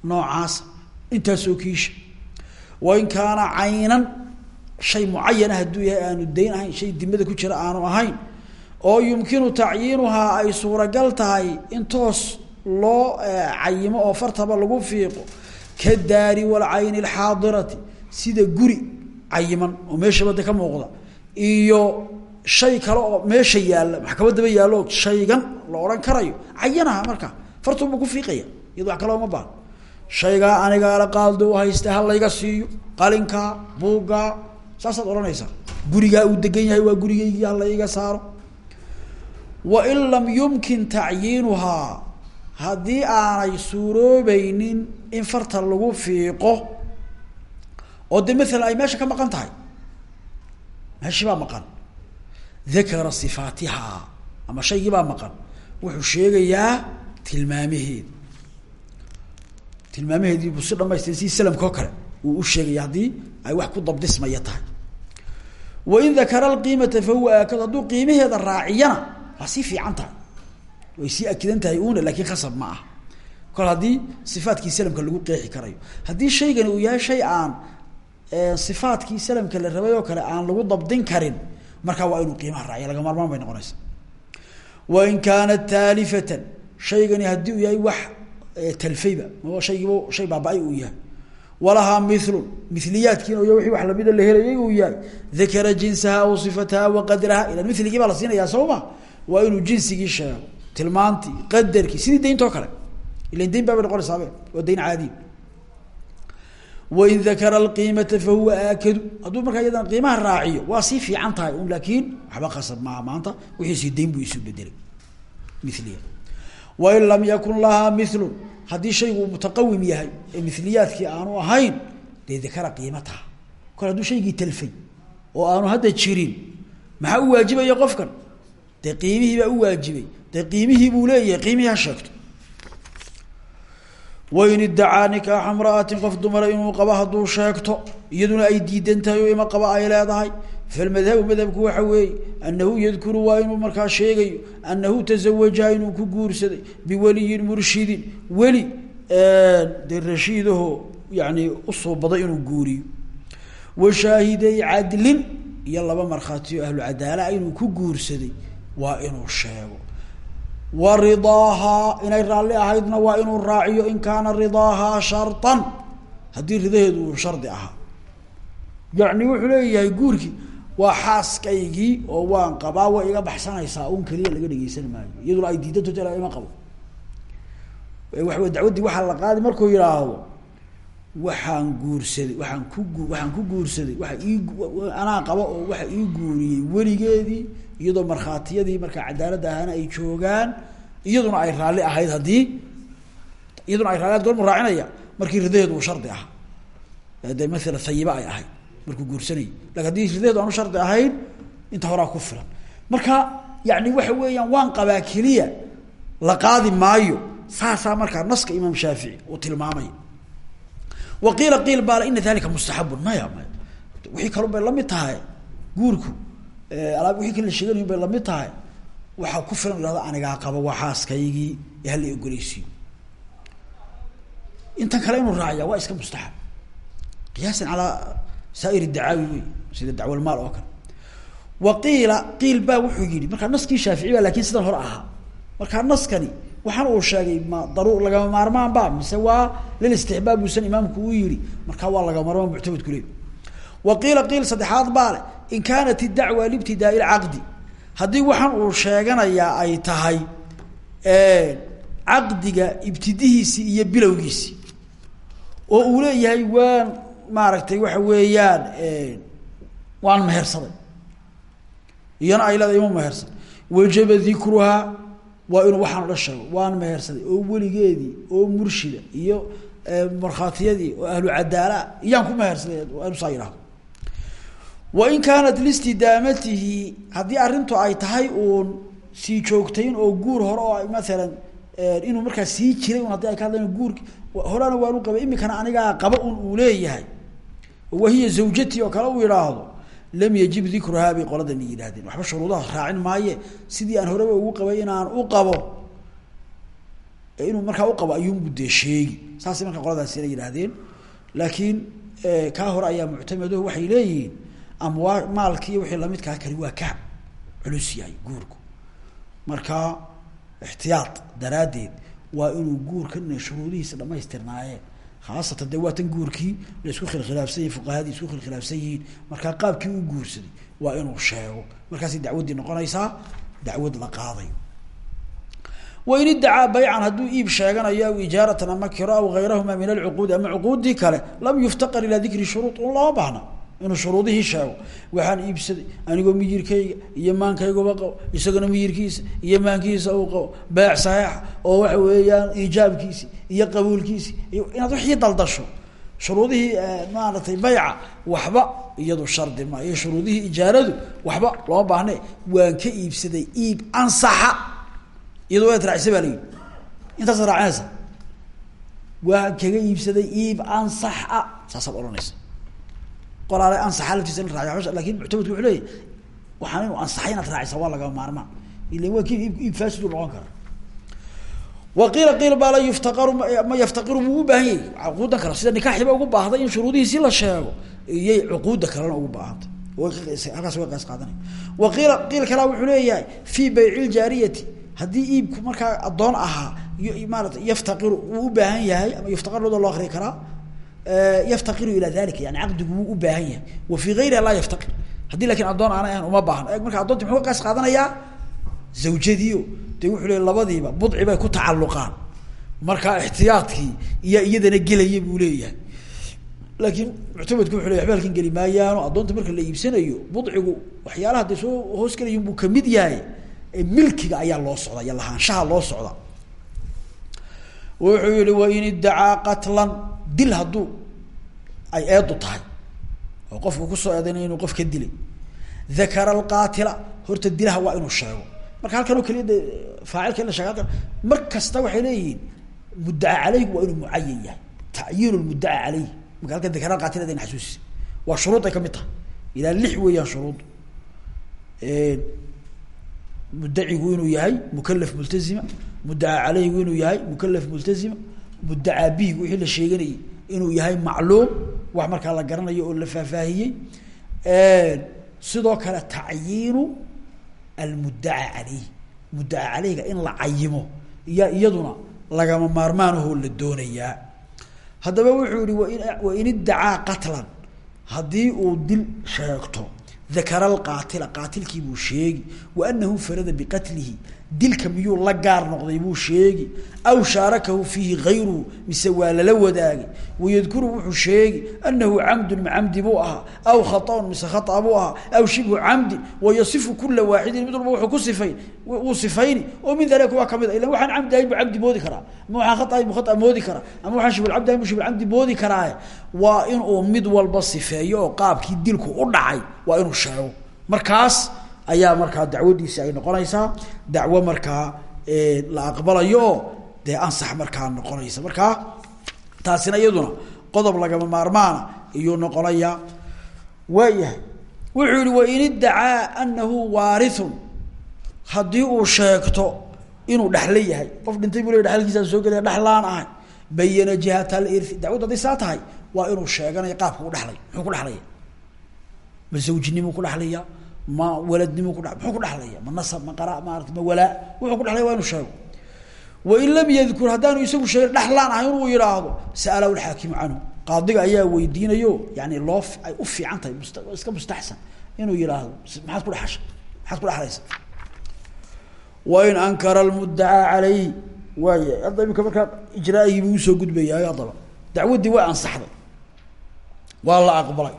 noocaasa intaasoo kiisha. Wain kaana caynan shay mucayana hadduu yahay aanu dayn ahayn shay dimada ku jira aanu ahayn oo yumkinu tacyiinuhaa ay suuragal tahay in toos loo cayimo oo fartaba lagu fiiqo ka daari walcayni alxaadirati sida guri cayiman oo meeshaba de ka muuqda iyo shay kale oo meesha yaalla maxkamaddaba yaallo shaygan la odhan karayo. Cayanaha markaa fartunba ku fiiqaya iyado wax kale uma baan shaygaa anigaala qaaldo haysta ha layga siiyo qalinkaa buuggaa saasaad odhanaysaa gurigaa uu degan yahay waa gurigaygii ha layga saaro. Wain lam yumkin tacyiinuhaa haddii aanay suuroobaynin in farta lagu fiiqo oo de maalan ay meesha ka maqan tahay meeshii maqan dakara sifaatihaa ama shaygii baa maqan wuxuu sheegayaa tilmaamaheed tilmaamaheedii buu si dhamaystir si salamka oo kale uu u sheegaya haddii ay wax ku dabdismaya tahay wain dakara alqiimata fa huwa aakad hadduu qiimaheeda raaciyana waa sii fiican tahay way sii akidan tahay una laakiin khasab ma aha kol haddii sifaatkii salamka lagu qeexi karayo haddii shaygani aan sifaatkii salamka la rabay oo kale aan lagu dabdin karin markaa waa inuu qiimaha raaciya laga maarmaan bay noqonaysa wain kaanat taalifatan shaygani haddii uu yahay wax talfayba ma shaygiiba shay baaba-ay uu yahay. Walahaa milun miliyaadkiina y wii wax lamida la helayay uu yahay. Dakara jinsaha aw sifataha wa qadraha ilan miligii baa la siinayaa sawma waa inuu jinsigii sheego tilmaantii qadarkii sidii dayntoo kale ilan dayn baabay noqonaysaaba waa dayn caadiy wain dakara alqiimata fahuwa aakadu hadduu markaa iyadana qiimaha raaciyo waa sii fiican tahay un laakiin waxba qasab maaha maanta wixiisii dayn buu isu bedelay miliya wain lam yakun lahaa milun haddii shaygu mutaqawim yahay ee miliyaadkii aanu ahayn dee dakara qiimataha kol hadduu shaygii talfay oo aanu hadda jirin maxaa u waajibaya qofkan dee qiimihii baa u waajibay dee qiimihii buu leeyahay qiimihii ha sheegto wain iddacaa nikaaxa mra'atin qof dumara inuu qabo hadduu sheegto iyaduna ay diidan tahay oo ima qaba ay leedahay falmadhabu madhabku waxa weeye anahu yadkuru waa inuu markaa sheegayo anahu tazawaja inuu ku guursaday biweliyin murshidin weli dee rashiidaho yani usuubaday inuu guuriyo wa shaahiday cadlin iyo laba markhaatiyo ahlu cadaala inuu ku guursaday waa inuu sheego wa ridaahaa inay raalli ahaydna waa inuu raaciyo in kaana ridaahaa shartan. Haddii ridaheedu uu shardi ahaa. Yani wuxuu leeyahay guurkii waa xaaskaygii oo waan qabaa way iga baxsanaysaa un keliya laga dhegeysan maayo. Iyaduna ay diidanto ima qabo. Waxa wey dacwaddii waxaa la qaadi markuu yidhaahdo waxaan guursaday waxaan ku gu waxaan ku guursaday waa ii anaa qaba oo waxa ii guuriyey weligeedii iyadoo markhaatiyadii markaa cadaaladda ahaana ay joogaan iyaduna ay raalli ahayd haddii iyaduna ay raalli ahayd goormu raacinaya markii ridaheedu shardi aha de maala hayiba ay ahayd markuu guursanayay. Lakin haddii ridaheedu aanu shardi ahayn inta horaa ku filan. Marka yani waxa weeyaan waan qabaa keliya la qaadi maayo saasaa markaa naska imaam shaafici uu tilmaamaya wa qiila qiil baale ina dalika mustaxabun maya maya wixii kalun bay tahay guurku alaab wixii kale la sheeganayin bay la mid tahay waxaa ku filan ihahdo anigaa qaba waa xaaskaygii ee hala ogoleysiyo intan kale inuu raaciya waa iska mustaxab. Qiyaasan calaa saair dacaawi wey sida dacwalmaal oo kale. Wa qiila qiil wuxuu yihi markaa naskii shaafici ba laakiin sidan hore ahaa. Markaa naskani waxaan uu sheegay ma daru lagama maarmaan ba mise waa lil istixbaab buusan imaamku u yihi markaa waa lagama maarmaan muctamedku le wa qiila qiil saddexaad in kaanat idacwa libtidaai lcaqdi haddii waxaan uu sheeganayaa ay tahay caqdiga ibtidihiisii iyo bilowgiisii oo uu leeyahay waan maaragtay waxa weeyaan waan mehersaday. Iyana ay leedahay ima mehersan wajaba dikruhaa waa inuu waxaan o sheego waan mehersaday. Oo weligeedii oo murshida iyo markhaatiyadii oo ahlu cadaalaa iyaan ku mehersaday waa inu saa yidhahdo wain kaanat listidaamatihi haddii arrintu ay tahay uun sii joogtayn oo guur hore oo maalan inuu markaa sii jiray un haddii ay ka hadlayn guurki horena waanu qabay imikana anigaa qaba un uu leeyahay. Wahiya zawjatii oo kale uu lam yajib dikruhaa bay qoladan yidhahdeen waxba shuruudaha raacin maaye. Sidii aan horeba ugu qabay inaan u qabo inuu markaa uqabo ayuunbu dee sheegi. Saasay markaa qoladaasina yidhaahdeen. Laakiin kaa hore ayaa muctamado waxay leeyihiin amwaa maalki iyo wixii lamidkaa kali waa ka culus yahay guurku. Marka ixtiyaad daraaddeed waa inuu guurkan shuruudihiisa dhamaystirnaayeen khaasatan dee waa tan guurkii la isku khilkhilaafsan yihiin fuqahadii isku khilkhilaafsan yihiin. Markaa qaabkii u guursaday waa inuu sheego. Markaasay dacwaddii noqonaysaa dacwad la qaadayo. Wain iddacaa baycan hadduu iib sheeganayo aw ijaaratan ama kiro aw gayrahuma min alcuquudi ama cuquuddii kale lam yuftaqar ilaa dikri shuruud un baahna inuu shuruudihii sheego waxaan iibsaday anigoo miyirkayga iyo maankayguba qabo isagona miyirkiisa iyo maankiisa uu qabo. Beec saxiixa oo waxa weeyaan iijaabkiisi iyo qabuulkiisi iyo inaad wixii daldasho. Shuruudihii maaratay bayca waxba iyadu shardi ma iyo shuruudihii ijaaradu waxba looma baahne waan ka iibsaday iib ansaxa. Iyadoo waad raacisa baa la yidhi. Intaasad raacinaysa waan kaga iibsaday iib ansaxa. Saasaad odhanaysa qolaale ansaxa laftiisa in raaciya laakiin muctamadku wuxuu leeyahy waxaan inuu ansaxay inaad raacisa waa lagama maarmaan. Ila waa kii iib uu noqon kara wa qiila qiil baa la yuftaqaru ma yaftaqiru muu u baahan yahy ugu baahday in shuruudihiisi la sheego iyay cuquudda kalena ugu baahantay. Halkaas way qaas qaadanay. Wa qiila qiil kalea wuxuu leeyahay fii bayci ljaariyati haddii iibku markaa addoon ahaa maarata yaftaqiru wuu u baahan yahay ama yuftaqar loo akri karaa yaftaqiru ilaa dalika yani caqdigu wuu u baahan yahay. Wa fii gayriha laa yaftaqir haddii laakiin addoon aanay ahayn uma baahno marka addoonti muxuu ka qaas qaadanayaa zawjadiio dee wuxuu leey labadiiba budci bay ku tacalluqaan. Markaa ixtiyaadkii iyo iyadana gelaya buu leeyahay. Laakiin muctamadku wuxu ley waxba halkan geli maayaano addoonta marka la iibsanayo budcigu waxyaalaha dee soo hoos gelayin buu ka mid yahay milkiga ayaa loo socda dil hadduu ay eedu tahay oo qofku ku soo eedaynaya inuu qof dilay. Dakara alqaatila horta dilaha waa inuu sheego. Marka halkan oo keliya de in la sheega halkan kasta waxay leeyihiin muddaca caleygu waa inuu mucayan yahay. Tacyiin lmuddaca caleyh marka halkan dakara alqaatila adayna xasuusis waa shuruuday ka mid tahay. Ilaa lix weeyaan shuruud. Muddacigu inuu yahay mukalaf multazima muddaca caleyhigu inuu yahay mukalaf multazima muddaca bihigu wixii la sheeganayay inuu yahay macluum wax markaa la garanayo oo la faahfaahiyey sidoo kale tacyiinu almuddaca caleyh muddaca caleyga in la cayimo iya iyaduna lagama maarmaanahoo la doonayaa haddaba wuxuu yihi wain wain iddacaa qatlan haddii uu dil sheegto dakara alqaatila qaatilkii buu sheegi wa anahu farada biqatlihi dilka miyuu la gaar noqday buu sheegi. Aw shaarakahu fiihi gayruhu mise waa lala wadaagay wayadkuru wuxuu sheegi anahu camdun macamdi buu ahaa. Aw khaطaun mise khaطa buu ahaa. Aw shibhu camdin wayasifu kula waaxidin. Mid walba wuxuu ku sifayn wuu sifayni. Oo min dalika waa ka mid a ilan waxaan camdi ahayn bu camdi moodi karaa. Ama waxaan khata ahayn bu khata moodi karaa. Ama waxaan shibulcamdi ahayn bu shibulcamdi moodi karaaye. Waa inuu mid walba sifeeyo oo qaabkii dilku u dhacay waa inuu sheego. Markaas ayaa markaa dacwadiisi ay noqonaysaa. Dacwo markaa la aqbalayo oo dee ansax markaa noqonaysa. Markaa taasina iyaduna qodob lagama maarmaana iyuu noqonaya. Waayahay wuxuu yihi wain iddacaa anahu waarithun. Haddii uu sheegto inuu dhexla yahay qof dhintay buu le dhalkiisaan soo gelaya dhexlaan ahay. Bayana jihat aliri dacwaddu hadday saa tahay waa inuu sheeganayo qaabka u dhelay muxuu ku dhelaya ma zawjinimuu ku dhelaya ma waladnimu ku muxuu ku dhelaya ma nasab ma qara maarata ma walaa wuxuu ku dhelaya waa inu sheego wain lam yadkur haddaanu isagu sheegin dhexlaan ahay inuu yihaahdo sa'alahu lxaakimu canhu. Qaadiga ayaa weydiinayo yani loo ay u fiican tahay iska mustaxsan inuu yihaahdo maxaad ku dhexashay maxaad ku dhexlaysa wain ankara lmuddacaa calayhi waaya hadda imika markaa ijraaigii buu u soo gudbayaay haddaba dacwaddii waa ansaxday. Waa la aqbalay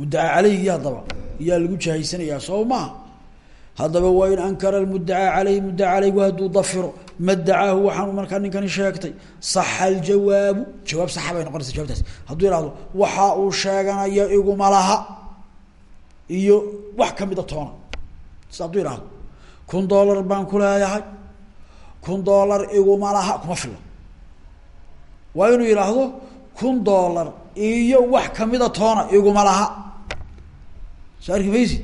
muddaca caleyhgii haddaba iyaa lagu jahaysanayaa soo maha haddaba wain ankara lmuddacaa caleyhi muddaca caleygu hadduu dafiro madacaahu waxaanu markaa ninkani sheegtay saxa aljawaabu jawaab saxa bay noqonaysa jawabtaas hadduu ihahdo waxa uu sheeganayo iguma laha iyo wax kamida toona. Sida hadduu kun dollar baan ku leeyahay kun dollar iguma laha kuma filo. Waa inuu yidhaahdo kun dollar iyo wax kamida toona iguma laha soo arki maysid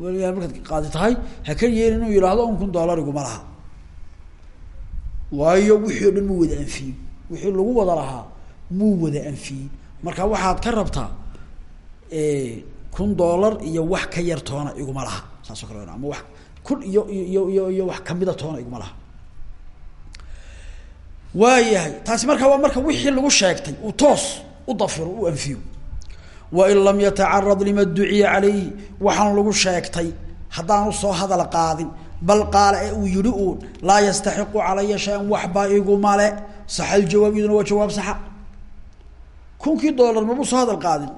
weligaa qaadi tahay ha ka yeelin inuu yidhaahdo un kun dollar iguma laha. Waayo wixii o dhan muu wada anfiyey wixii lagu wada lahaa muu wada anfiyey marka waxaad ka rabtaa kun dollar iyo wax ka yar toona iguma laha. Saas o kale ama wa kun iyo iyo iyo iyo wax kamida toona iguma laha. Waayahay taasi markaa waa marka wixii lagu sheegtay uu toos u dafiro u anfiyo wain lam yatacarad lima duciya calayhi waxaan lagu sheegtay haddaanu soo hadal qaadin bal qaala ee uu yihi uun laa yastaxiqu calaya shay-an waxba igumale saxa ljawaab iyaduna waa jawaab saxa kunkii dollar mabuu soo hadal qaadin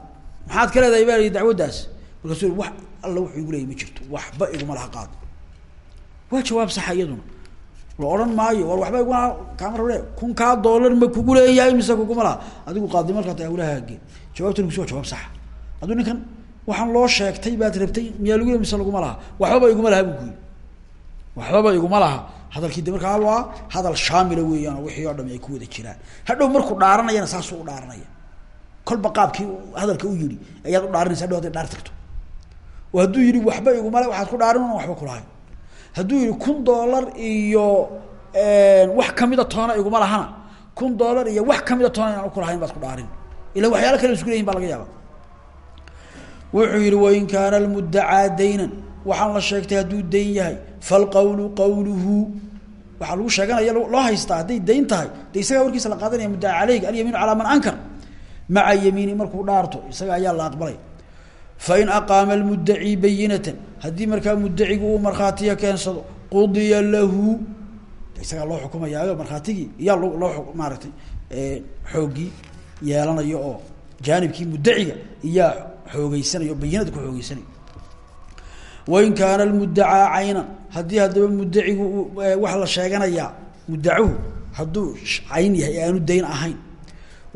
maxaad ka leedahay baa dacwaddaas markaasuu wax alla wuxuu igu leeyay ma jirto waxba iguma laha qaad waa jawaab saxa maayo war waxba iguma kaama rabne kunkaa dollar ma kugu leeyahay mise kuguma laha adigu qaadi markaa ta hawlahaage jawabtan kusi waa jawaab saxa hadduu ninkan waxaan loo sheegtay baad rabtay miyaa lagu mise laguma laha? Waxbaba iguma laha buu ku yiri waxbaba iguma laha. Hadalkii de markaa waa hadal shaamila weeyaan wixii oo dhami ku wada jiraan. Hadhow markuu dhaaranayana saasuu u dhaaranaya. Kolba qaabkii hadalka u yihi ayaad u dhaaranaysa hadhow dhaar tagto. Oo hadduu yihi waxba igumale waxaad ku dhaarin waxba kulahayn hadduu yihi kun dollar iyo wax kamida toona iguma lahana. Kun dollar iyo wax kamida toona inaan ukulahayn baad ku dhaarin ila waxyaala kale isku leyihin ba laga yaaba wuxuu yihi wain kaana almuddacaa daynan. Waxaan la sheegtay hadduu dayn yahay. Falqawlu qawluhu. Waxaa lagu sheeganaya loo haystaa hadday dayn tahay. De warkiisa la qaadanaya muddaca caleyga alyamiinu calaa man ankar maca yamiini markuu dhaarto isaga ayaa la aqbalay. Fain aqaama almuddaci bayinatan haddii markaa muddacigu uu markhaatiya keensado qudiya lahu. Isagaa loo xukumayaayo markhaatigii iyaa lo loo maaragtay xooggii yeelanayo oo jaanibkii muddaciga iyaa xoogeysanayo o bayinada ku xoogeysanaya wain kaana almuddacaa caynan haddii haddaba muddacigu waxaa la sheeganayaa muddacuhu hadduu cayn yahay ee aanu dayn ahayn.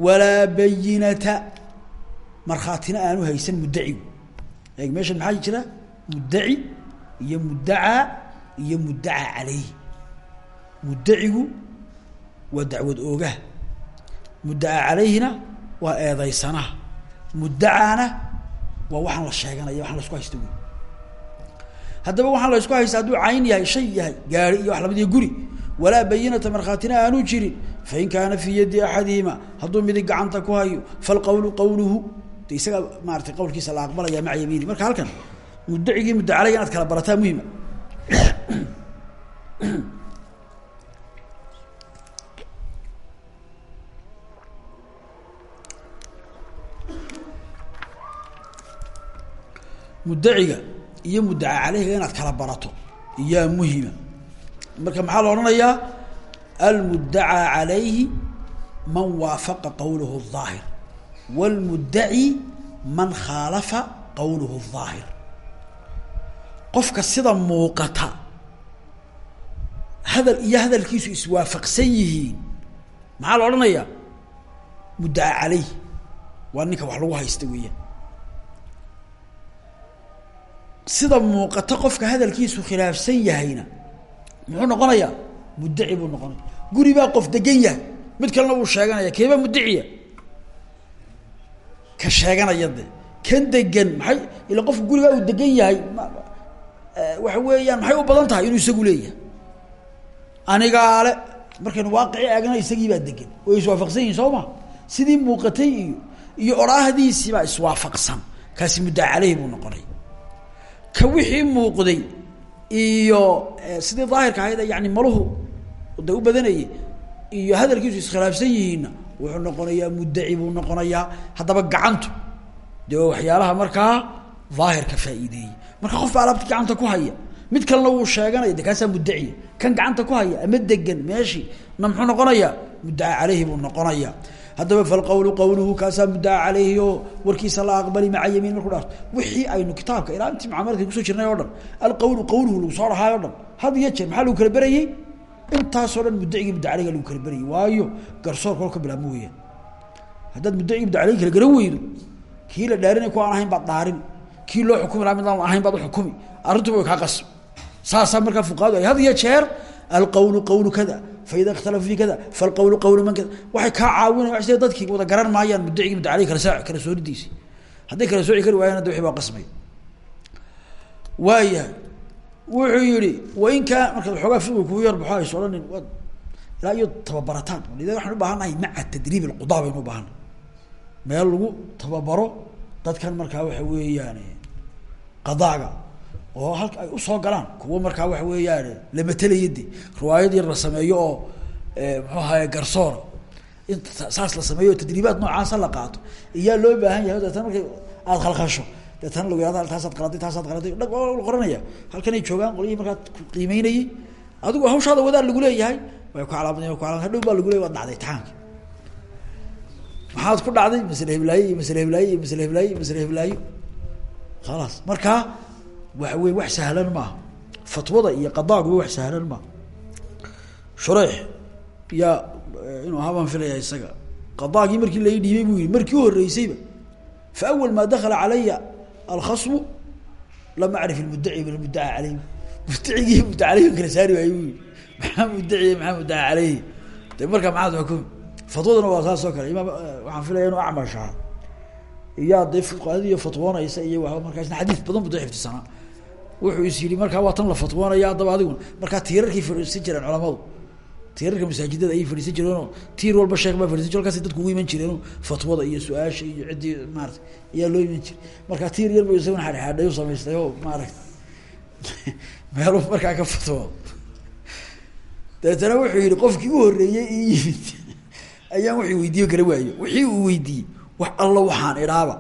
Walaa bayinata markhaatina aanu haysan muddacigu. Eeg meeshan maxaa jira? Muddaci iyo muddacaa iyo muddacaa caleyh muddacigu waa dacwad oogaha muddacaa caleyhina waa eedaysanaha muddacaana waa waxaan la sheeganaya waxaan la isku haysta wey haddaba la isku haysta hadduu cayn yahay shay yahay gaari iyo wax la mid iyo guri walaa bayinata markhaatina aanu jirin. Fain kaana fii yadi axadihima hadduu midig gacanta ku hayo falqawlu qawluhu. Isaga maaratay qawlkiisa la aqbalaya maca yamiini. Marka halkan mudacigii mudda inaad kala barataa muhima mudaciga iyo muddaca caleyhiga inaad kala barato iyaa muhima marka maxaa la odhanayaa almuddacaa calayhi man waafaqa qawluhu الظaahir wاlmuddaci man khaalafa qawluhu الظaahir qofka sida muuqata hadal iyo hadalkiisu iswaafaqsan yihiin maxaa la odhanayaa muddaca caleyh waa ninka wax lagu haysta weeyaan sida muuqata qofka hadalkiisu khilaafsan yahayna muxuu noqonayaa? Muddaci buu noqonaya guri baa qof degan yahay. Mid kalena wuu sheeganaya keebaa muddaciya? Ka sheeganaya de kan degan maxay? Ila qofka gurigaa uu degan yahay waxa weeyaan maxay u badan tahay inuu isagu leeyahay? Anigaale markaynu waaqici eegna isagii baa degan way iswaafaqsan yihiin soo ma sidii muuqatay iyo iyo odhaahdiisiibaa iswaafaqsan. Kaasi muddaca caleyhi buu noqonaya ka wixii muuqday iyo sidii daahirka ahayd yani maluhu de u badanayay iyo hadalkiisu iskhilaafsan yihiinna wuxuu noqonayaa muddaci buu noqonayaa. Haddaba gacantu dee waa waxyaalaha markaa daahirka faa'iideeyey marka qof baa alaabti gacanta ku haya mid kalena wuu sheeganaya de kaasaa muddaciya kan gacanta ku haya ama degan meeshii? Na muxuu noqonayaa muddaca caleyhi buu noqonayaa haddaba falqawlu qawluhu kaasaa muddaca caleyhi oo aqbali maca yamiin markuu dhaarto. Wixii aynu kitaabka ilaa intii mucamaladka ku soo jirnay o dhan alqawlu qawluhu lagu soo dhahaay o dhan had jeer maxaa lagu kala berayey intaasoo dhan muddacigii mudda lagu kala berayay waayo garsoor kol ka bilaabma weeyaan. Haddaad caleygi kala garan weydo kii la dhaarinay ku aan ahayn baad dhaarin kii loo xukumi laha mid aan ahayn baad uxukumi arrintuba way kaa qasb saasaa markaa fuqahadu ay had jeer alqawlu qawlu kada faida ikhtalafu fi kada falqawlu qawlu man kada. Waxay kaa caawinaya dadkii wada garan maayaan muddacigi mudda caleygi kala kala sooridiisi. Hadday kala sooci kari waayaan hadda wixii baa qasmay. Waayahay wuxuu yihi wain kaa markaad waxoogaa fiqiga kugu yar baxo ayso odhanin waad ilaa iyo tababarataan. Lida waxaan ubaahannahay maca tadriib alqudaa baynu ubaahannahay meel lagu tababaro dadkan markaa waxa weeyaan qadaaga oo halka ay u soo galaan kuwa markaa waxa weeyaan la matelaya de riwaayad yar la sameeyo oo muxuu ahaye garsoora saas la sameeyo tadriibaad noocaasa la qaato iyaa loo baahan yahay deetana markay aada khalkhasho deetana lagu yahada taasaad qaladay taasaad qaladay dhag waa la qoranaya halkanay joogaan qolyihii markaa qiimeynayey adigu hawshaada wadaa lagu leeyahay way ku calaamad ku calaamad hadhow baa lagu leeyay waad dhacday taanki maxaad ku dhacday masle heblaayo iyo masle heblaayo markaa waxa wey wax sahlan maaha fatwada iyo qadaaguba wax sahlan maaha shureex yaa inuu ahaabaan filaya isaga. Qadaagii markii lai dhiibay buu yihi markii u horeysayba fa awal maa dakala calaya alkhasmu lam acrif ilmuddaci min almuddaca caleyh muddacigii mudda caleyhi kala saari waaye bu yihi maxaa muddaciya maxaa muddaca caleyhi? De markaa maxaad xukumi fatwaduna waa saas oo kale. Imaam waxaan filaya inuu acmash ahaa. Iyaa dee fuqahadiiyo fatwoonaysa iyo wa markaasna xadiis badan bu da xifdisanaa wuxuu is yihi markaa waa tan la fatwoonaya haddaba adiguna markaa tiirarkay fadhiisan jireen culamadu. Tiirarka masaajidada ayay fadhiisan jireenoo tiir walba sheekh baa fadhisan jir halkaas dadku ugu iman jireenoo fatwada iyo su'aasha iyo ciddii maarata ayaa loo iman jiray. Markaa tiir yar bu isaguna xadxaadhay u samaystay oo maaragta meelu markaa ka fatwoodo dabeetana wuxuu yihi qofkii u horreeyey i yimid. Ayaan weydiiyo gara waayo. Wixii uu weydiiyey wax alla waxaan idhaaba.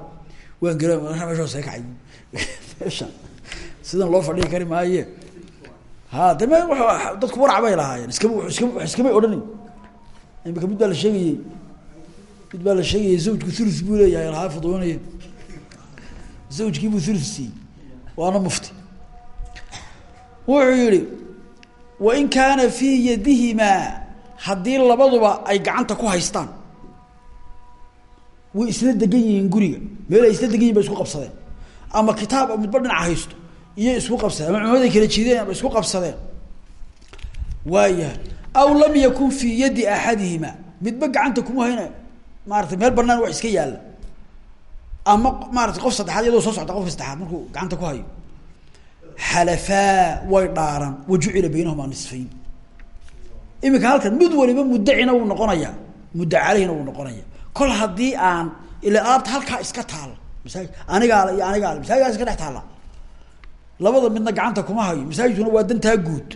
Waan gara meesha see kacay. Meesha sidan loo fadhii kari maaye. Ha de dadku warac bay lahaayeen. Iskama iskama iskamay odhanin imika mid baa la sheegayey mid baa la sheegayey zawjku thuluth buu leeyahay lahaa fadwoonaya zawjkii buu thuluth siiyey. Waana mufti. Wuxuu yihi wain kaana fii yadihimaa haddii labaduba ay gacanta ku haystaan. Way isla degan yihiin guriga. Meel ay isla degan yihiin ba isku qabsadeen. Ama kitaab midba dhinaca haysto iyo isku qabsadeen ama kala jiideen ama isku qabsadeen. Waayahay aw lam yakun fii yadi axadihima midba gacanta kuma hayna maarata meel banaan wax iska yaalla. Ama maarata qof saddexaad iyadoo soo socda qofka saddexaad markuu gacanta ku hayo. Xalafaa way dhaaran wa baynahuma nisfayn. Iminka halkan mid waliba muddacina wuu noqonayaa mudda caleyhina wuu noqonaya. Kol haddii aan ila alaabta halkaa iska taalla masaajid anigaale iyo anigaale masaajidkaa iska dhex taalla labada midna gacanta kuma hayo masaajidkuna waa dantaa guud.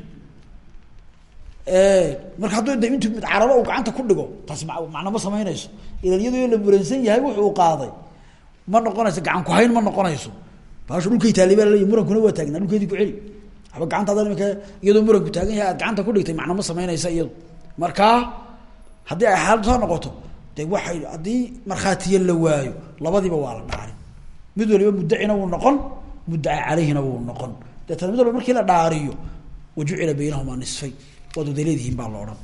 Marka hadduu de intu mid cararo uu gacanta ku dhigo taas ma macna ma samaynayso. Ilan la muransan yahay wuxuu qaaday ma noqonayso gacan kuhayn ma noqonayso. Baashu dhulkay taallay baa laleeyahy murankuna waa taagnaa dhulkeedii ku celi. Waxba gacantaada imika iyadoo muranku taagan yahay gacanta ku dhigtay macna ma samaynaysa iyado markaa haddii ay soo noqoto de waxay haddii markhaatiya la waayo labadiiba waa la dhaarin mid waliba muddacina wuu noqon muddaca caleyhina wuu noqon. Deetana mid walba markii la dhaariyo wajucila baynahumaa nisfay waad wada leedihiin baa la odhan.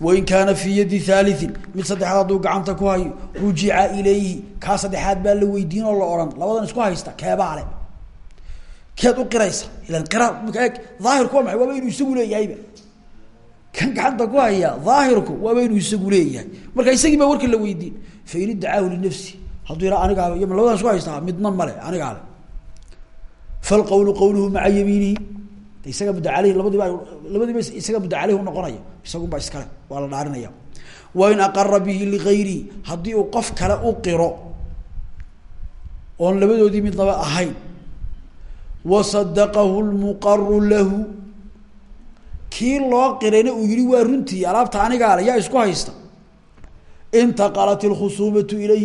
Wain kaana fii yadi haaliin mid saddexaad hadduu gacanta ku hayo rujica ilayhi kaa saddexaad baa la weydiin oo la odhan. Labadan isku haysta keebaa keed u qiraysa ilan qiraar maka eg daahirku waa maay waaba inuu isagu leeyahayba. Kan gacanta ku haya daahirku waaba inuu isagu leeyahay. Marka isagii baa warka la weydiin. Fain iddacaahu linafsi hadduu yidhaa anigaa y labadan isku haystaa midna male anigaa le falqawlu qawluhu maca yamiinihi isaga mudda aleyhi labadiiba labadiiba isaga mudda aleyhi unoqonaya isagunbaa iskale waa la dhaarinaya. Wain aqara bihi ligayri haddii uu qof kale u qiro oon labadoodii midnaba ahayn wasadaqahu lmuqaru lahu kii loo qirayna uu yihi waa runtii alaabta anigaa le yaa isku haysta. Intaqalat ilkhusuumatu ilayh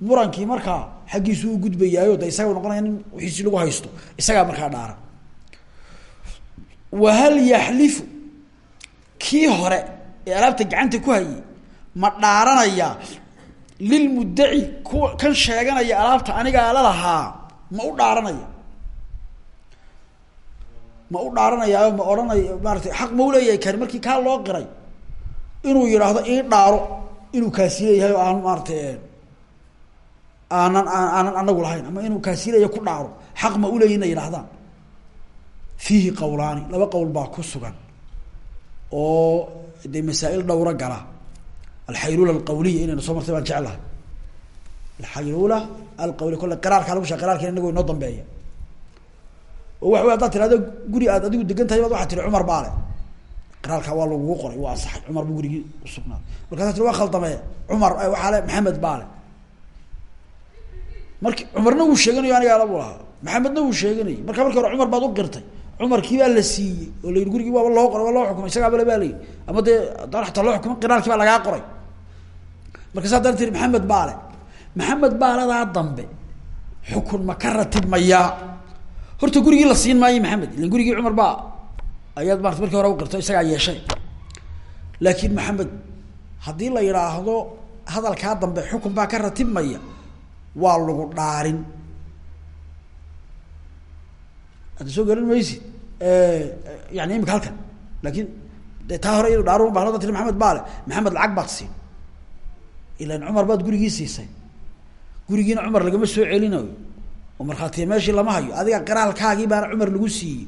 murankii markaa xaggiisu u gudbayaayo de isaga noqonaya nin wixiisi lagu haysto isagaa markaa dhaaran wahal yaxlifu kii hore ee alaabta gacanta ku hayay ma dhaaranaya lilmuddaci kuwa kan sheeganaya alaabta anigaa la lahaa ma u dhaaranaya. Ma u dhaaranayaayo ma odhanaya maaratay xaq ma uleeyahay kani markii kaa loo qiray inuu yidhaahdo ii dhaaro inuu kaasi leeyahay oo aan maaratay aanan aanan anagu lahayn ama inuu kaasi leeyahay ku dhaaro xaq ma uleeyahy inay yidhahdaan fiihi qawlaani laba qowl baa ku sugan oo dee masaa-il dhowro gala. Alxayrula alqawliya inayna soo martay baan jeclahay. Alxayrula alqawliya kolle qiraarkaa lagu shee qirarkan inago inoo dambeeya. Oo waxa wey haddaad tirahdo guri aad adigu degan tahay baad waxaa tiri cumar baa le waa lagugu qoray waa asaxay cumar buu gurigii usugnaaday markaasa tiri waa khaldamee cumar waxaa le maxamed baa marki cumarna wuu sheeganayo anigaa labu lahaa. Maxamedna wuu sheeganayay. Marka marki hore cumar baad u qirtay cumarkii baa la siiyey oo la yidhi gurigii waaba loo qoray loo xukumay isagaaba le baa la yidhi. Ama dee ataa loo xukumay qiraarkii baa lagaa qoray. Marka saa dara tiri maxamed baale maxamed baaladaa dambe xukun ma ka ratib mayaa. Horta gurigii la siin maayo maxamed. Ilan gurigii cumar baa ayaad maarata markii hore u qirto isagaa yeeshay. Laakiin maxamed haddii la yidhaahdo hadalkaa dambe xukun baa ka ratib maya waa lagu dhaarin. Hadda soo garan maysid? Yani imika halkan. Laakiin de taa hore iyado dhaar ba hadda tiri maxamed baale. Maxamed lacag baad siin. Ilan cumar baad gurigii siisay. Gurigiina cumar lagama soo celinayo. Oo markhaatiya meeshii lama hayo. Adiga qiraalkaagii baana cumar lagu siiyey.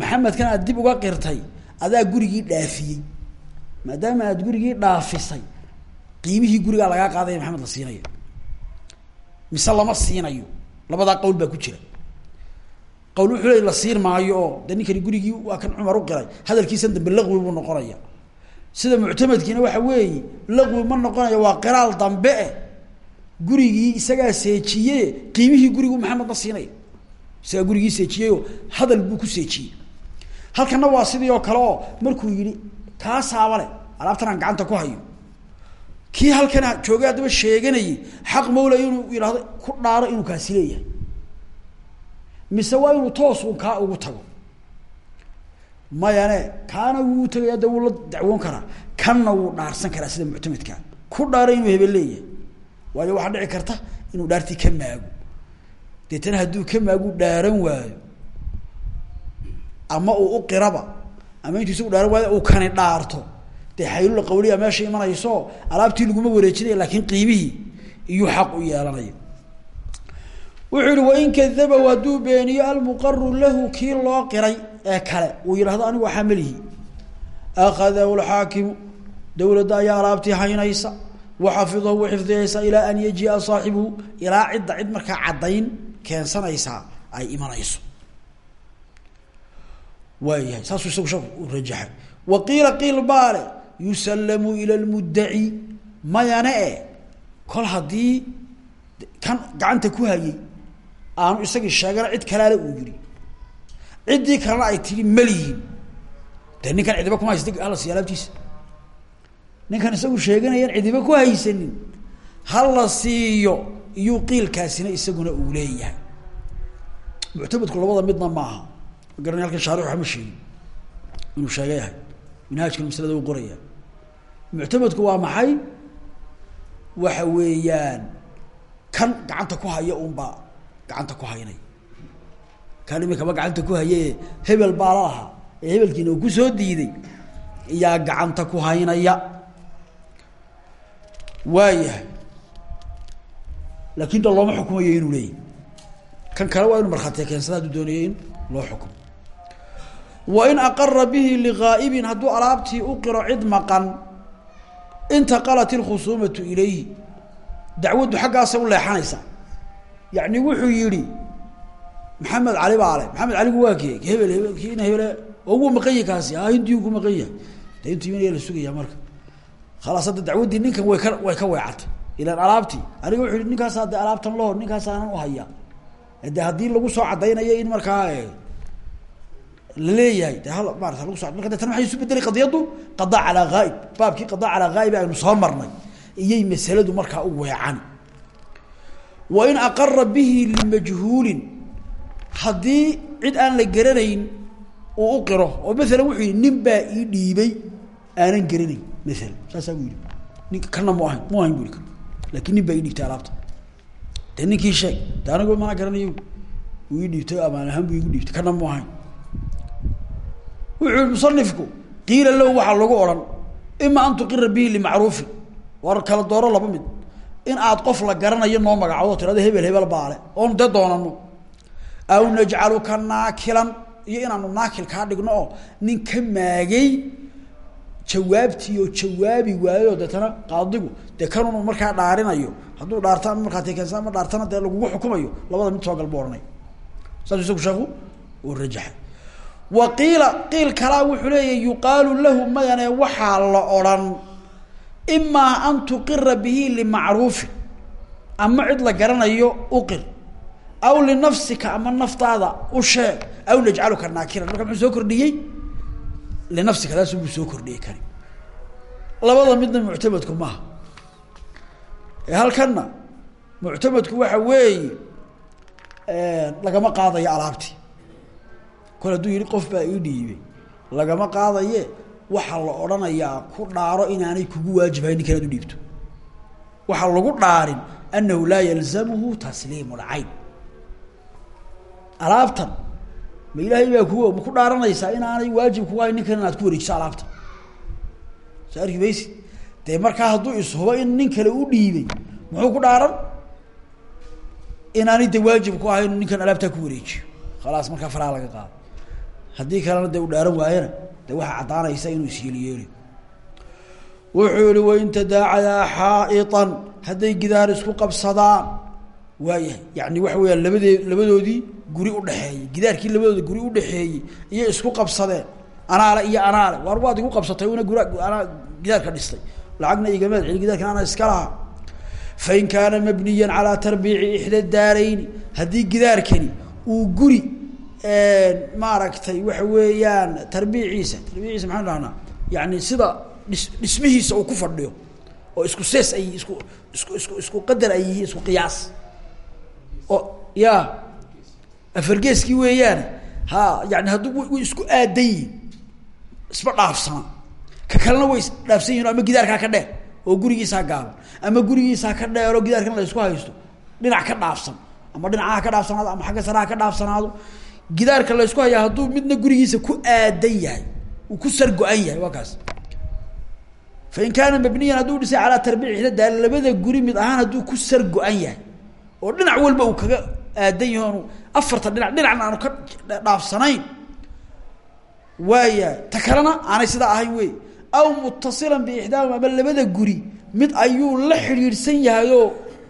Maxamedkan aad dib uga qirtay. Adaa gurigii dhaafiyey. Maadaama aad gurigii dhaafisay qiimihii gurigaa lagaa qaadaya maxamed la siinaya mise lama siinayo? Labadaa qawl baa ku jira. Qawl wuxuu le la siin maayo oo de ninkani gurigii waa kan cumar u qiray. Hadalkiisan dambe laqwi buu noqonaya. Sida muctamadkiina waxa weeye laqwi ma noqonayo waa qiraal dambe e gurigii isagaa seejiye qiimihii gurigu maxamed ma siinaya isagaa gurigii seejiyeyoo hadal buu ku seejiyey. Halkana waa sidii oo kale oo markuu yihi kaasaaba le alaabtan aan gacanta ku hayo kii halkana joogay haddaba sheeganayay xaq mawlay inuu yidhahdo ku dhaaro inuu kaasi leeyahay. Mise waa inuu toos un kaa ugu tago. Mayane kaana wuu tagaya de wuu la dacwoon karaa. Kanna wuu dhaarsan karaa sida muctamedkaa ku dhaaro inuu hebel leeyahay. Waayo waxaa dhici karta inuu dhaartii ka maago deetana hadduu ka maagu dhaaran waayo. Ama uu u qiraba. Ama intuu isagu dhaaran waayo uu kani dhaarto dee xaylula qawliya meesha imanayso alaabtii laguma wareejinaya laakiin qiimihii iyuu xaq u yeelanaya wuxuu yihi wain kadabahu hadduu beeniyo almuqaru lahu kii loo qiray ee kale. Uu yidhahdo anigu waxaa melihi akadahu lxaakimu dawladda ayaa alaabtii haynaysa. Waxafidahu way xifdiyaysaa ilaa an yajia saaxibuhu. Ilaa cidda cid markaa caddayn keensanaysaa ay imanayso. Waayahay saasuu isagu shak u rajaxay. Wa qiila qiil baale yusallamu ila lmuddaci mayane e kol haddii kan gacanta ku hayay aanu isagii sheegana cid kalaale uu yihi ciddii kalena ay tihi malihiin. De ninkan cidiba kuma haysta hala siiya ninkan isagu sheeganayan cidiba ku haysanin. Hala siiyo iyuu qiilkaasina isaguna uu leeyahay. Muctamadku labada midna maaha. Ma garanay halkan shaarix waxma inuu sheegayahay. Minhaajkan maslada u qoraya muctamadku waa maxay? Waxa weeyaan kan gacanta ku haya unbaa gacanta ku haynay. Kan imikaba gacanta ku haye hebel baa la lahaa ee hebelkiina uu ku soo diiday iyaa gacanta ku haynaya. Waayahay laakin da looma xukumayo inuu leeyahy kan kale waa inu markhaatiya keensada hadduu doonayo in loo xukumo. Wa in aqara bihi ligaa'ibin hadduu alaabtii u qiro cid maqan intaqalat ilkhusuumatu ilayhi dacwaddu xaggaasay u leexanaysaa yacni wuxuu yihi maxamed cali baa maxamed caligu waa hebel hebel kiina hebele ugu maqan yahi kaasi a hindiyu ku maqan yahay. De intu la sugayaa marka. Khalaas hadda dacwaddii way ka way ka weecatay ilaan alaabtii aniga wuxu yihi ninkaasaa de alaabtan laho ninkaas aanan uhayaa de haddii lagu soo cadaynayo in markaa la leeyahay. De hal maarata lagu so marka deetana maxay isu bedelay qadiyaddu qadaa calaa ghaa'ib. Baabkii qadaa calaa ghaa'ib aynu soo marnay. Iyay masaladu markaa u weecan wa in aqara bihi limajhuulin. Haddii cid aan la garanayn uu u qiro oo maala wuxuu nin baa ii dhiibay aanan garanayn maala saasaa bu nin kana mu ahayn mu ahayn bu i laakiin nin baa ii dhiibtay alaabta. De ninkii sheeg de anigu garanayo. Uu ii dhiibtay amaan ahaan bu igu dhiibtay kana mu ahayn wuxuu musanifku qiila low waxaa lagu odhan ima an tuqira bihi limacruufin. War kala dooro laba mid. In aad qof la garanayo noo magacdo tirada hebel hebel baale oonu dee doonano aw najcaluka naakilan iyo inaanu naakil kaa dhigno oo nin ka maagay jawaabtii oo jawaabi waayo deetana qaadigu dee kanunu markaa dhaarinayo. Hadduu dhaarta ama markhaati keensa ama dhaartana dee lagugu xukumayo labada mid soo gal bu ohanay saasuu isagu sheeku uu wa qiila qiil kalaa wuxuu leeyahy yuqaalu lahu mayane waxaa la odhan imaa an tuqira bihi limacruufin ama cid la garanayo uqir aw linafsika ama naftaada u sheeg. Aw najcaluka naakiran marka muxuu soo kordhiyey? Linafsika taas buu soo kordhiyey kani labada midna muctamadku maaha ee halkanna muctamadku waxa weeye lagama qaadayo alaabtii kol hadduu yihi qof baa ii dhiibay lagama qaadaye waxaa la odhanayaa ku dhaaro inaanay kugu waajibahay ninkan ad u dhiibto. Waxaa lagu dhaarin annahu laa yalzamuhu tasliim lcayn alaabtan ma ilaahay baa ku ku dhaaranaysaa inaanay waajib kugu hayn ninkan inaad ku wareejiso alaabta soo arki maysi dee markaa hadduu ishubo in nin kale u dhiibay muxuu ku dhaaran? Inaanay de waajib ku ahayn ninkan alaabtaa ku wareejiyo. Khalaas markaa faraha laga qaado haddii kalena dee u dhaaran waayana de waxaa caddaanaysa inuu isyeeliyeeli wuxuu yihi wain tadaacadaa xaa'iطan hadday gidaar isku qabsadaan. Waayahay yani waxa weyaan labadee labadoodii guri udhexeeyey gidaarkii labadooda guri udhexeeyey iyo isku qabsadeen. Anaale iyo anaale waar waad igu qabsatay una gura anaa gidaarka dhistay. Lacagna igamaad celi gidaarkan ana iska lahaa. Fain kaana mabniya calaa tarbiici ixda daarayni. Haddii gidaarkani uu guri maaragtay waxa weeyaan tarbiiciisa. Tarbiiciisa maxaan dhahnaa yani sida dhis dhismihiisa uu ku fadhiyo oo isku sees ay isku isku isku isku qadar ay isku qiyaas. Oo ya afargeeskii weeyaan ha yani hadduu way isku aadan yihiin isma dhaafsana. Ka kalena way isdhaafsan yihiin ama gidaarkaa ka dheer oo gurigiisaa gaaban ama gurigiisaa ka dheero gidaarkan la isku haysto. Dhinac ka dhaafsan ama dhinacaha ka dhaafsanaado ama xagga saraha ka dhaafsanaado gidaarka la isku hayaa hadduu midna gurigiisa ku aadan yahay uu ku sar go-an yahay waa kaas. Fain kaana mabniyan hadduu dhisay calaa tarbiici daa labada guri mid ahaan hadduu ku sar go-an yahay oo dhinac walba uu kaga aadan yahay oonu afarta dhinac dhinacna aanu ka dhaafsanayn waaya ta kalena aanay sidaa ahayn wey aw mutasilan biixdaahum labada guri mid ayuu la xidhiidhsan yahayoo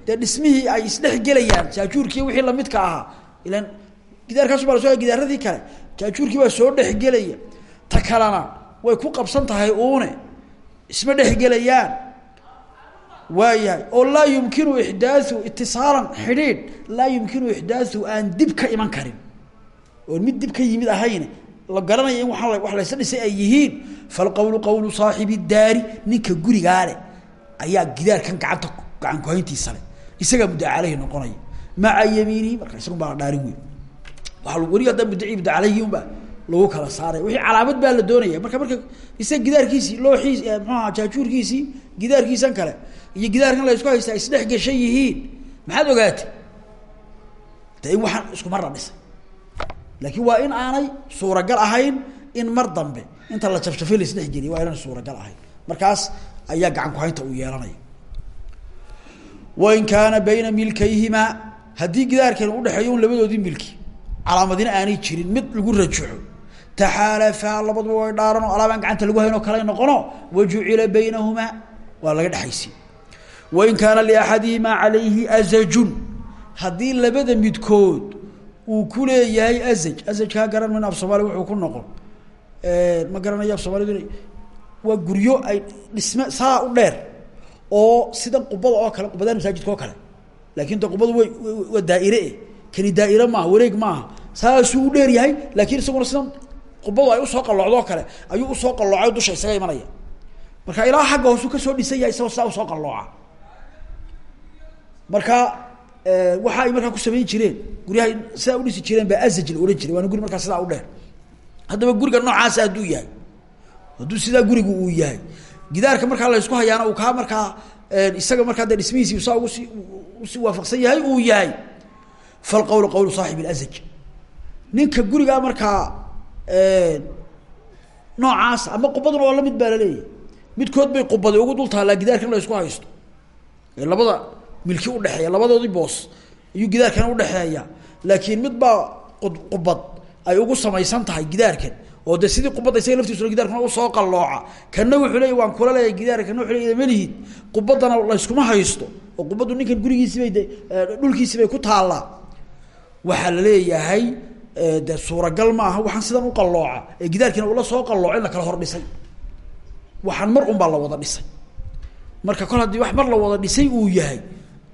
dee dhismihii ay isdhex gelayaan jaajuurkii wixii lamidka ahaa ilan gidaarkaas baa laso gidaaradii kale. Jaajuurkii baa soo dhexgelaya ta kalena way ku qabsan tahay uune. Isma dhexgelayaan waayahay oo laa yumkinu ixdaau itisaalan xidhiidh laa yumkinu ixdaau aan dib ka iman karin. Oon mid dib ka yimid ahayn la garanaya in waa wax laysa dhisay ay yihiin. Falqowlu qowlu saaxibi daari ninka gurigaa ayaa gidaarkan gacanta gacan kuhayntiisa leh. Isagaa mudda caleyhi noqonaya. Maca yamiinihi marka isagun baa la dhaarin waa weli hadda muddaci mudda caleyhi unba lagu kala saaraya wixii calaamad baa la doonaya. Marka marka isaga gidaarkiisii looxiis mxuaha jaajuurkiisii gidaarkiisan kale iyo gidaarkan la isku haysta ay isdhex gashan yihiin maxaad ogaatay? De in waxaan isku mar la dhisay laakiin waa in aanay suuragal ahayn in mar dambe inta la jafjafay la isdhex geliya waa inaan suuragal ahayn. Markaas ayaa gacan kuhaynta uu yeelanaya. Wain kaana bayna milkayhimaa haddii gidaarkan udhexeeyo un labadoodii milki calaamadina aanay jirin mid lagu rajaxo. Taxaalafaa labaduba way dhaaran oo alaabaan gacanta lagu hayn oo kale noqono wajucila baynahumaa waa laga dhexaysiy wain kaana liaxadihimaa calayhi azajun haddii labada midkood uu ku leeyahay azaj azajkaa garan min af soomaali wuxuu ku noqon. Ma garanayo af soomalidu waa guryo ay dhisme saa u dheer oo sida qubada oo kale qubadaha masaajidka oo kale. Laakin de qubadu way waa daaire kani daaire maaha wareeg maaha saasuu u dheer yahay laakiin isaguna sidan qubadu ay u soo qalloocdoo kale ayuu u soo qalloocay dusha isaga imanaya. Marka ilaa xagga hoosu ka soo dhisan yahay isagoo sidaa u soo qallooca. Marka waxa ay markaa ku samayn jireen guryaha sidaa udhisi jireen baa azaj la jiray waana guri markaa sidaa u dheer. Haddaba guriga noocaasa hadduu yahay hadduu sidaa gurigu uu yahay gidaarka markaa laysku hayaana uu kaa markaa isaga markaa de dhismihiisi saa ugu si usi waafaqsan yahay uu yahay. Falqowlu qowlu saaxib اlazaj ninka gurigaa markaa noocaas ama qubaduna waa la mid baa laleeyahy midkood bay qubadi ugu dul taallaa gidaarkan la isku haysto. Ee labada milki udhexeeya labadoodii boos ayuu gidaarkan udhexeeya laakiin mid baa qubad ay ugu samaysan tahay gidaarkan oo de sidii qubadda isaga laftiisuna gidaarkuna u soo qallooca. Kana wuxuu leeya waan kula leeyahay gidaar kana wuxuu leeya malihid qubaddana layskuma haysto oo qubaddu ninkan gurigiisibay de dhulkiisibay ku taallaa. Waxaa la leeyahay de suuragal ma aha waxaan sidan u qallooca. Ee gidaarkiina ula soo qallooco in la kala hor dhisay waxaan mar un baa la wada dhisay. Marka kol haddii wax mar la wada dhisay uu yahay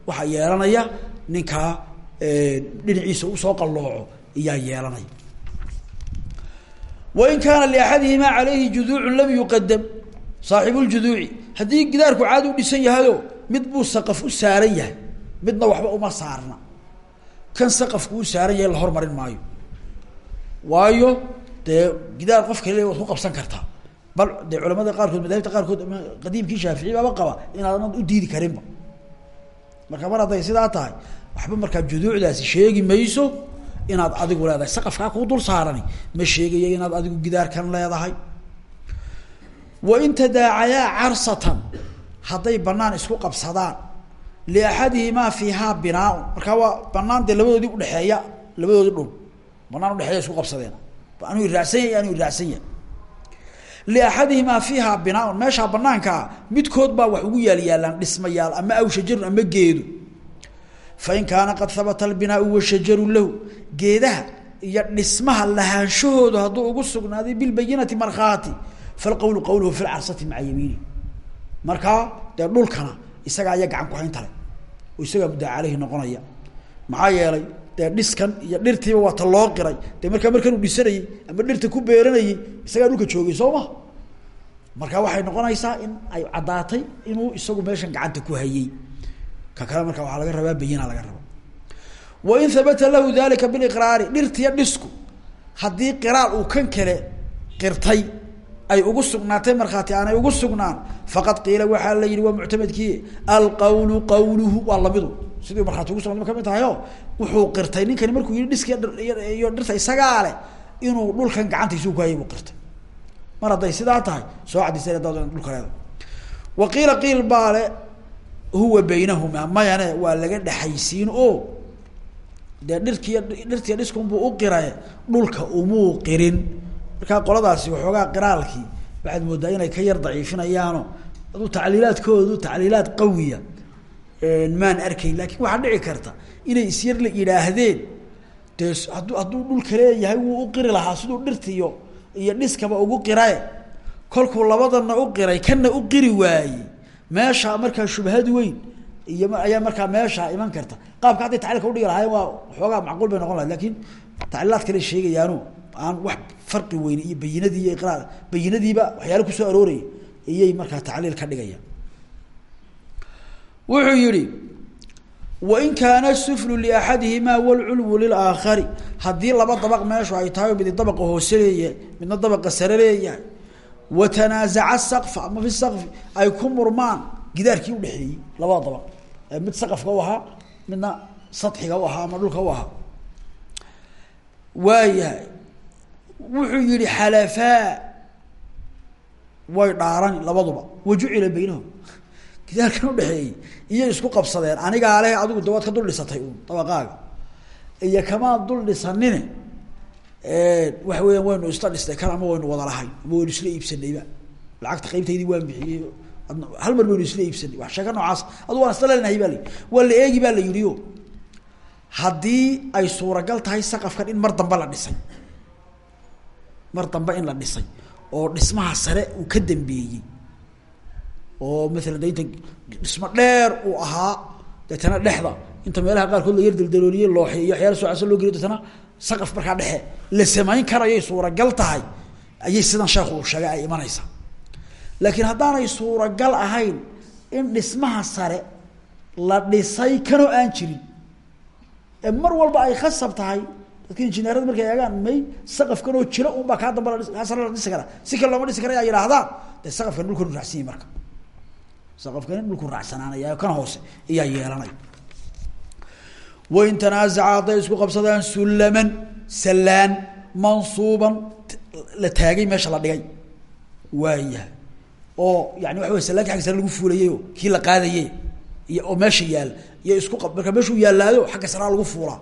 waxaa yeelanaya ninkaa dhinaciisa u soo qallooco iyaa yeelanaya. Wain kaana liaxadihimaa calayhi juduucun lam yuqadam saaxibu ljuduuci haddii gidaarku caadi u dhisan yahayo mid buu saqaf u saaran yahay midna waxba uma saarna. Kan saqafku u saaran yahay la hormarin maayo waayo dee gidaar qofka le waad ku qabsan kartaa bal dee culamada qaarkood madaahibta qaarkood qadiimkii shaafici baaba qaba inaadan u diidi karinba. Marka mar hadday sidaa tahay waxba markaa juduucdaasi sheegi mayso inaad adigu leedahay saqafkaa kuu dul saarani. Ma sheegaya inaad adigu gidaarkan leedahay. Wain tadaacayaa carsatan hadday banaan isku qabsadaan liaxadihimaa fiihaa binaaun. Markaa waa banaan dee labadoodii udhexeeya labadoodii dhul banaan udhexeeya isku qabsadeen. Anuu iraacsan yahy anuu iraacsan yahay. Liaxadihimaa fiihaa binaaun. Meeshaa banaankaa midkood baa wax ugu yaal yaalaan dhismayaal ama aw shajarun ama geedu. Fain kaana qad habata albinaau washajaru lahu. Geedaha iyo dhismaha lahaanshahoodu hadduu ugu sugnaaday bilbayinati markhaati. Falqowlu qowluhu fi lcarsati maca yamiini. Markaa dee dhulkana isagaa aya gacan kuhaynta le oo isagaa muddaa caleyhi noqonaya maxaa yeelay dee dhiskan iyo dhirtiiba waa ta loo qiray. Dee markaa markanuu dhisanayey ama dhirta ku beeranayey isagaa dhulka joogay soo ma? Marka waxay noqonaysaa in ay caddaatay inuu isagu meeshan gacanta ku hayey ka kale marka waxaa laga rabaa bayina laga raba wain habata lahu dalika biliqraari dhirtiya dhisku haddii qiraar uu kan kale qirtay ay ugu sugnaatay markhaati aanay ugu sugnaan faqad qiila waxaa la yihi waa muctamadkii alqawlu qawluhu waa lamidu sidii markhaati ugu sugnat ma ka mid tahay o wuxuu qirtay ninkani markuu yihi dhiski iyo dhirta isagaa inuu dhulkan gacantiisu ku hayay buu qirtay. Mar hadday sidaa tahay soo cadisay dad dhulka leeda wa qiila qiil baa le huwa baynahumaa mayane waa laga dhexaysiin o dee dhirkiiy dhirtiiya dhiskunbuu u qiraye dhulka umuu qirin. Markaa qoladaasi waxoogaa qiraalkii waxaad moodaa inay ka yar daciifinayaano aduu tacliilaadkoodu tacliilaad qawiya maan arkayn laakiin waxaa dhici karta inay isyar la yidhaahdeen. Dee hadduu hadduu dhulka leeyahay wuu u qiri lahaa siduu dhirtiyo iyo dhiskaba ugu qirae kolkuu labadana u qiray kana u qiri waayey meesha markaa shubhad weyn iyo ayaa markaa meesha iman karta. Qaabka hadday tacliilka udhigi lahaayeen waa waxoogaa macquul bay noqon lahay laakiin tacliilaad kale sheegayaano aan wax farqi weyn iyo bayinadii iyo iqraar bayinadiiba waxyaala ku soo arooraya iyay markaa tacliil ka dhigayaan wuxuu yihi wain kaana suflu liaxadihimaa wlculwu lilaakari haddii laba dabaq meeshu ay tahay midi dabaqa hoose leeyahay midna dabaqa sare leeyahay watanaazaca sakfa ama fi sakfi ay ku murmaan gidaarkii udhexeeyey labada dabaq. Mid saqafka u ahaa midna sadxiga u ahaa ama dhulka u ahaa. Waayahay wuxuu yihi xalafaa. Way dhaarani labaduba wajucila baynahum gidaarkan udhexeeyey iyo isku qabsadeen. Anigaa leh adigu de waad ka dul dhisatay uun dabaqaaga iyo kamaan dul dhisanine waxa weeyaan waynu isla dhistay kan ama waynu wada lahayn. Ama waynu isla iibsanayba lacagta qaybtaydii waan bixiyey. Hal mar baynu isla iibsanay wax sheeka noocaas adu waan isla leenahay baa la waa la eegi baa la yihi o haddii ay suuragal tahay saqafkan in mar dambe la dhisay. Mar dambe in la dhisay. Oo dhismaha sare uu ka dambeeyey oo maalan de inta dheer uu ahaa deetana dhexda. Inta meelaha qaarkood la yar daldalooliye looxe iyo waxyaala soocaso loo geliyo deetana saqaf markaa dhexe. La samayn karayay suuragal tahay. Ayay sidan sheekhu uu ay imanaysaa laakiin haddaanay suuragal ahayn in dhismaha sare la dhisay kanoo aan jirin ee mar walba ay khasab tahay dadka injineerada markay eegaan may saqafkanoo jira unbaa kaa damba kaa sare la dhisi karaa. Si kale looma dhisi kara yaa yidhaahdaan. Dee saqafkan raacsan yahi marka saqafkani dhulku raacsanaanaya kan hoose ayaa yeelanay. Wain tanaazaca hadday isku qabsadaan sullaman sallaan mansuuban la taagay meesha la dhigay. Waayahay oo yani waxa wey sallaanki agga sare lagu fuulayeyo kii la qaadaye iyo oo meesha yaal iyo isku qa marka meeshuu yaalaado xagga saraa lagu fuulaa.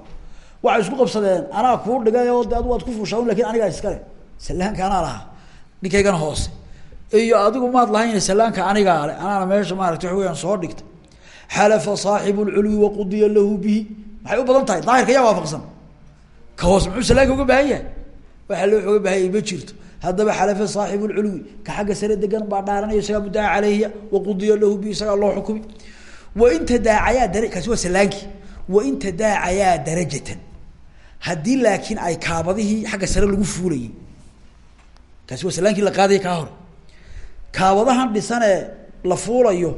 Waxay isku qabsadeen anaa kuu dhigay oo de adu waad ku fuushaa laakiin anigaa iskale sallaanka anaa lahaa. Ninkaygana hoose iyo adigu maad lahayn salaanka anigaa le anaana meesha maarata wa weyaan soo dhigtay. Xalafa saaxibu lculwi waqudiya lahu bihi. Maxay u badan tahay? Daahirka yaa waafaqsan. Ka hoose muxuu salaanka uga baahan yahay? Waxa loo oga baahanya ma jirto. Haddaba xalafa saaxibu lculwi ka xagga sare degan baa dhaaranaya isagaa muddaca caleyhiya waqudiya lahu bihi isagaa loo xukumi. Wain tadaacayaa dara kaasi waa salaankii wain tadaacayaa darajatan. Haddii laakiin ay kaabadihii xagga sare lagu fuulayay kaasi waa salaankii la qaadaya kaa hor kaabadahan dhisanee la fuulayo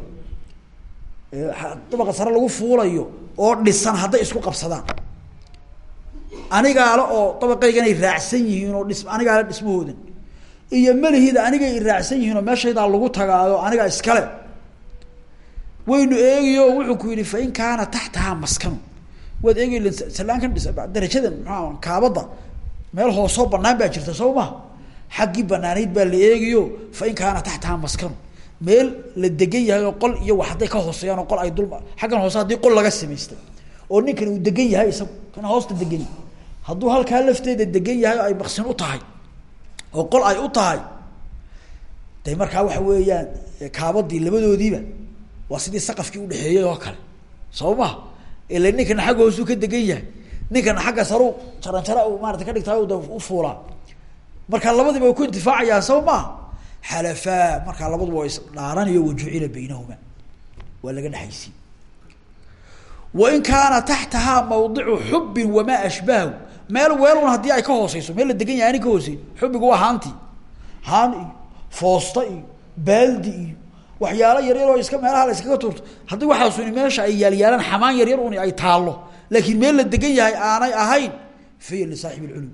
dabaqa sare lagu fuulayo oo dhisan hadday isku qabsadaan. Anigaale oo dabaqaygan ay raacsan yihiin oo dhis anigaale dhismahoodan iyo malihida anigay raacsan yihiin oo meeshaydaa lagu tagaayo aniga iskale. Waynu eegiyo wuxuu ku yihi fain kaana taxtahaa maskanu. Waad eegi salaankan darajadan maa kaabadda meel hoosoo banaan baa jirta soo ma xaggii banaanayd baa la eegiyo fain kaana taxtahaa maskanu. Meel la degan yahay oo qol iyo wax hadday ka hooseeyaan oo qol ay dul xaggan hoose haddii qol laga samaystay oo ninkan uu degan yahay isagu kana hoosta degani hadduu halkaa lafteeda degan yahay ay maksin u tahay oo qol ay u tahay de markaa waxa weeyaan kaabadii labadoodiiba waa sidii saqafkii udhexeeyay oo kale. Soo ma ila ninkana xagga hoosuu ka degan yahay. Ninkana xagga saru jaranjara u maarata ka dhigtaa da u fuulaa markaa labadiiba way ku intifaacayaan soo maa xalafaa markaa labaduba waa isdhaaranayo wajucila baynahuma. Waa laga dhexaysiin wain kaana taxtahaa mawdicu xubbin wamaa ashbahu. Meel weelun haddii ay ka hooseyso meel la degan yahay ani ka hooseyn xubbigu waa haantii haan foosta iyo baaldi iyo waxyaalo oo iska meelaha la iskaga tuurto. Haddii waxaasuni meesha ay yaalyaalaan xamaan yaryar uni ay taallo. Laakiin meel la degan yahay aanay ahayn fahiya lisaaxib lculum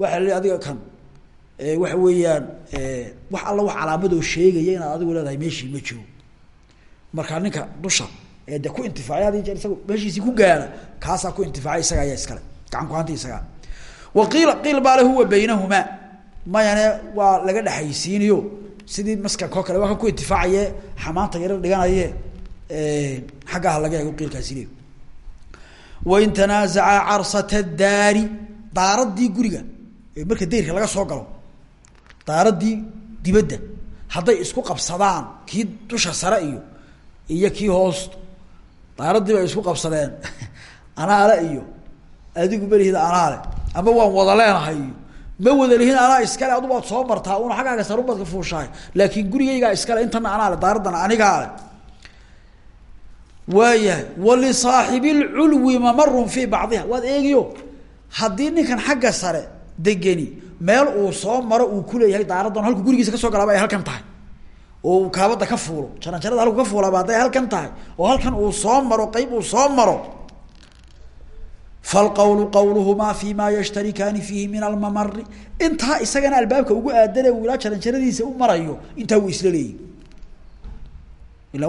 waxaa la adiga kan waxa weeyaan wax alla wax calaamadoo sheegaya inaad adigu leedahay meeshii ma jiro. Markaa ninka dusha ee de ku intifaacay had jeer isaga meeshiisii ku gaara kaasaa ku intifaacay isaga ayaa iskale. Gacan ku-hanta isagaa wa qiila qiil baa le huwa baynahumaa mayane waa laga dhexaysiiniyo sidii maskanka oo kale waa ku intifaacaye xamaanta yarar dhiganaye xaggaha laga eego qiilkaasi le wain tanaazaca carsata daari daaradii guriga marka dayrka laga soo galo daaradii dibadda hadday isku qabsadaan kii dusha sare iyo iyo kii hoosta daaradii bay isku qabsadeen anaale iyo adigu malihida anaale ama waan wada leenahay iyo ma wada lihin anaa iskale adu baad soo martaa una xaggaaga sarubadka fuushahay laakin gurigaygaa iskale intana anaale daaraddana anigaa le waayahay walisaaxibi lculwi mamarun fii bacdiha waad eegiyo haddii ninkan xagga sare degeni meel uu soo maro uu kuleeyahay daaraddan halku gurigiisa ka soo galaaba ay halkan tahay. Oo kaabada ka fuulo jaranjarada halku ka fuulaaba hadday halkan tahay oo halkan uu soo maro qeyb uu soo maro. Falqawlu qawluhumaa fi ma yashtarikaani fiihi min almamari intaa isagana albaabka ugu aadane uu ilaa jaranjaradiisa u marayo intaa wuu isla leeyihi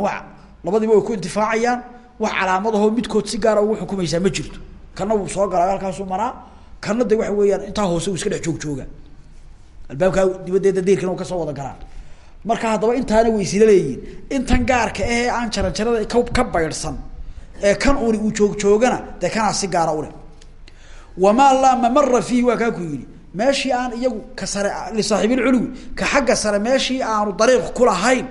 wa labadiiba way ku intifaacayaan wax calaamadahoo midkood si gaara ugu xukumaysaa ma jirto. Kana wuu soo galaa halkaasuu maraa kana de waxa weeyaan intaa hoose iska dhex joog jooga albaabkaa dibadeeda deyrkana u ka soo wada galaan. Marka haddaba intaana way isla intan gaarka ahee aan jaranjarada ka ka baydhsan ee kan uni uu joog joogana dee kanaa si gaara uleh wamaa laa mamara fiihi waa kaa ku yidhi meeshii aan iyagu ka sare lisaaxiibilculwi ka xagga sare meeshii aanu dariiq kulahayn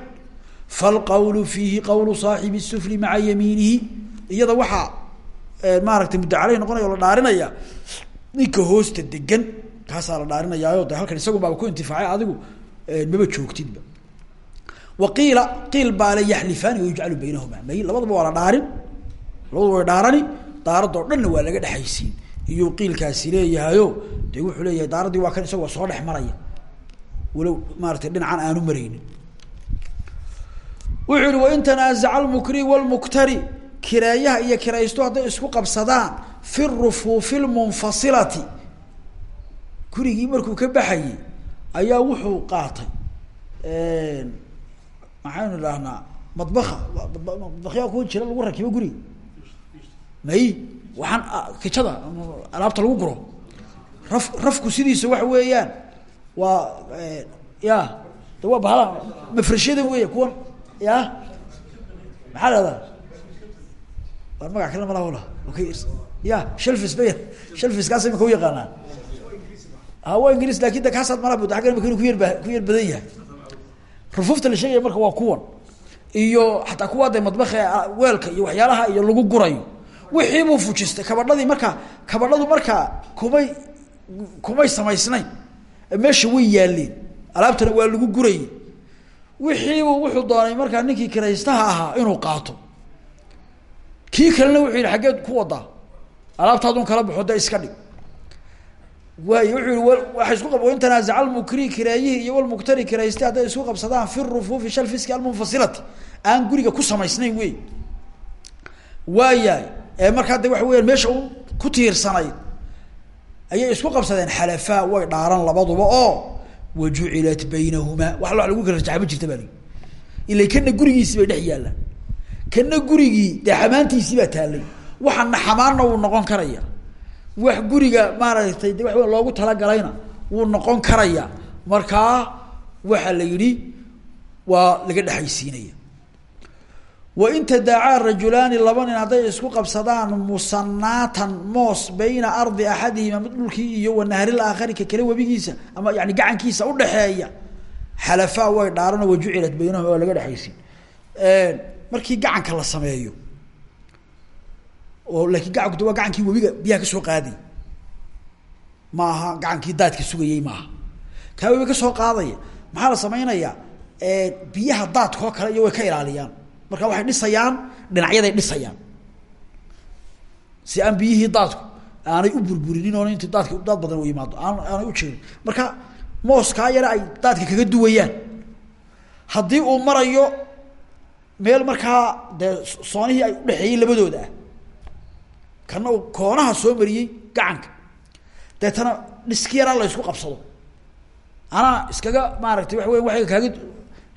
falqawlu fiihi qawlu saaxibi sufli maca yamiinihi. Iyada waxaa maaragtay muddo caleyh noqonaya o la dhaarinaya ninka hoosta degan kaasaa la dhaarinayaayo de halkan isagu baaba ku intifaacay adigu maba joogtidba. Wa qiila qiil baa le yaxlifaani wayujcalu baynahuma. May labadaba waa la dhaarin labadaba way dhaarani daaradoo dhanna waa laga dhexaysiin. Iyuu qiilkaasi leeyahayo de wuxuu leeyahay daaraddii waa kan isagoo soo dhex maraya. Walow dhinacan aanu maraynin. Wuxuu yihi wain tanaazaca almukri wlmuktari kireeyaha iyo kiraysto hadday isku qabsadaan fi rufuufi lmunfasilati. Gurigii markuu ka baxayey ayaa wuxuu qaatay maxaynu idhahnaa madbaka madbakyaa kuwa jira lagu rakibo guriga may waxaan kijada alaabta lagu guro. Raf rafku sidiisa waxa weeyaan waa ya de waa bahala mafrashada weya kuwan ya maxaa lahdaa waa magac kale malahla ya shalfis bay shalfiskaas imika u yaqaanaan ha waa ingiriis laakiin de kaasaad malaa buda aggan imika inu ku yar badan yahay rufuufta la marka waa kuwan iyo xataa kuwaa de madbaka weelka iyo waxyaalaha iyo lagu gurayo wixii buu fujistay kabadhadii markaa kabadhadu markaa kumay kumay samaysnayn meesha way yaaleen alaabtana waa lagu gurayay wixiibu wuxuu doonay markaa ninkii kiraystaha ahaa inuu qaato kii kalena wuxuu yihi xaggeed ku wadaa alaabtaadun kala baxo de iska dhig. Waay wuxuu yihi waxay isku qab wain tanaazaca almukri kireeyihii iyo walmuktari kirayste hadday isku qabsadaan fi rufuufi shalfiski almunfasilati. Aan guriga ku samaysnayn wey waayahay ee markaa de waxa weya meesha u ku tiirsanayd ayay isku qabsadeen xalafaa way dhaaran labaduba oo wajucilat baynahumaa wax lo lagu kala rajaxa ma jirta baa lii ila kana gurigiisii bay dhex yaallaan. Kana gurigii dee xamaantiisii baa waxana xamaanna wuu noqon karaya wax guriga maaragtay de waxa loogu talagalayna wuu noqon karaya markaa waxa la yidhi waa laga dhexaysiinaya wain tadaacaa rajulaani laba nin hadday isku qabsadaan musanaatan moos bayna ardi axadihima mid dhulkii iyo wanahril aakhari ka kale webigiisa ama yani gacankiisa udhaxeeya xalafaa way dhaaran wa jucilat baynahuma waa laga dhexaysiin markii gacanka la sameeyo oo laakiin gacanku waa gacankii webiga biyaha ka soo qaaday maaha gacankii daadka sugayey maaha. Kaa webi ka soo qaadaya maxaa la samaynayaa? Biyaha daadkao kale iyo way ka ilaaliyaan. Marka waxay dhisayaan dhinacyaday dhisayaan. Si aan biyihii daadku aanay u burburinin oon inti daadka daad badan u yimaado aan aanay u jeerin marka mooskaa yare ay daadka kaga duwayaan. Haddii uu marayo meel markaa dee soonihii ay udhexeeyey labadooda ah kana koonaha soo mariyey gacanka. Deetana dhiski yaraa la ysku qabsado. Anaa iskaga maaragtay waxa weya waxayga kaaga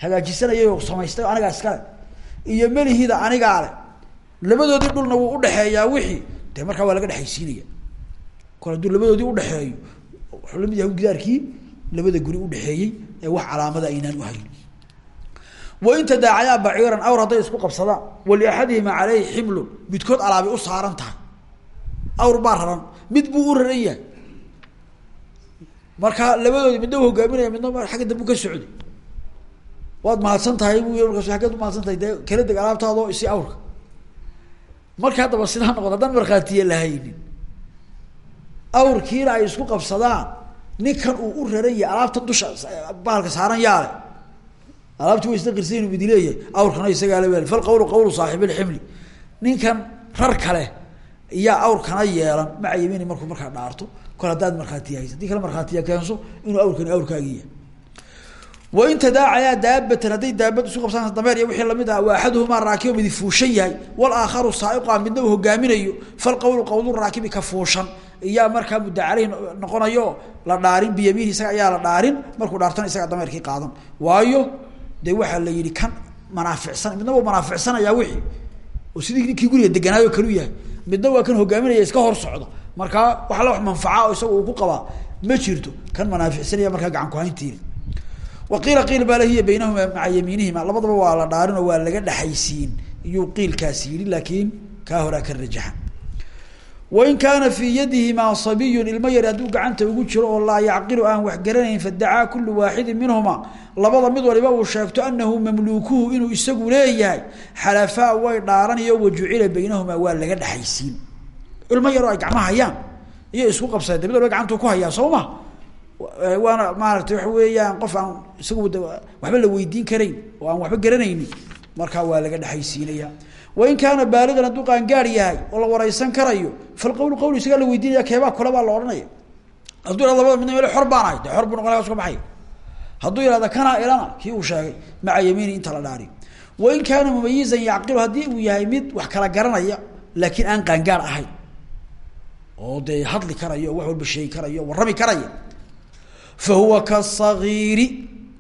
hagaajisanayay oo samaystay anigaa iskale iyo melihida anigaa le labadoodii dhulna wuu udhexeeyaa wixii. Dee markaa waa laga dhexaysiinaya kol hadduu labadoodii udhexeeyo wuxuu la mid yahay gidaarkii labada guri udhexeeyey ee wax calaamada aynaan uhayn wain tadaacayaa baciiran awr hadday isku qabsadaan waliaxadihima caleyhi ximlun midkood alaabi u saaran awr baa raran. Mid buu u raran marka labadoodi midna u hogaaminaya midna agga dambu ka socday waad mahadsan tahay bu markaas aggeed umahadsan tahay dee kala deg alaabtaadoo isi awrka. Marka haddaba sidaa noqod haddaan markhaatiye lahaynin awrkiina ay isku qabsadaan ninkan uu u raran alaabta dusha bahalka saaran yaale. Alaabti wa isla qirsan midi leeyahay awrkana isagaa la falqawlu qawlu saaxibilximli ninkan rar kale iyaa awrkana yeelan. Maca yamiini markuu markaa dhaarto. Kol haddaad markhaatiya haysa haddii kale markhaatiya keenso inuu awrkani awrkaagi yahay. Wain tadaacayaa daabatan hadday daabad isu qabsaan dameer iyo wixii la mid ah wa axaduhumaa raakibo midi fuushan yahay. Walaakharu saaiqa midna uu hogaaminayo falqawlu qawlu raakibi ka fuushan. Iyaa markaa mudda caleyh noqonayo la dhaarin biyamiini isaga ayaa la dhaarin. Markuu dhaartana isaga dameerkii qaadan. Waayo dee waxaa la yihi kan manaaficsan midna waa manaaficsanaya wixii. Oo sidii ninkii guriga deganaayo kalu yahay midna waa kan hogaaminaya iska hor socda markaa wax la wax manfaca oo isaga uu ku qabaa ma jirto. Kan manaaficsanaya markaa gacan kuhayntiina waqiila qiil baa lahiya baynahuma maca yamiinihima. Labadaba waa la dhaarin oo waa laga dhexaysiin iyuu qiilkaasi yihi laakiin kaa horaa ka rajaxa wain kaana fii yadihimaa sabiyun ilmo yar hadduu gacanta ugu jiro oo laa yacqilu aan wax garanayn fadacaa kulu waaxidin minhuma labada mid waliba uu sheegto anahu mamluukuhu inuu isagu leeyahay xalafaa way dhaaranayo wajucila baynahumaa waa laga dhexaysiin ilmo yaroo ay gacma hayaan iyo isku qabsadeen mid waliba gacantuu ku hayaa soo ma waana maaragtay waxa weeyaan qof aan isagu waxba la weydiin karayn oo aan waxba garanaynin markaa waa laga dhexaysiinaya wain kaana baaligan hadduu qaangaar yahay oo la wareysan karayo falqawlu qawl isagaa la weydiinaya keebaa kule baa la odhanaya hadduu ihahdo labada midna meel xor baan ahay de ka baxay. Hadduu ihahdo kanaa ilana? Kii uu sheegay maca inta la dhaariyo wain kaana mumayizan yacqilu haddii uu yahay mid wax kala garanaya laakiin aan qaangaar ahayn oo dee hadli karayo wax walba sheegi karayo warrami karaya fa huwa kasagiiri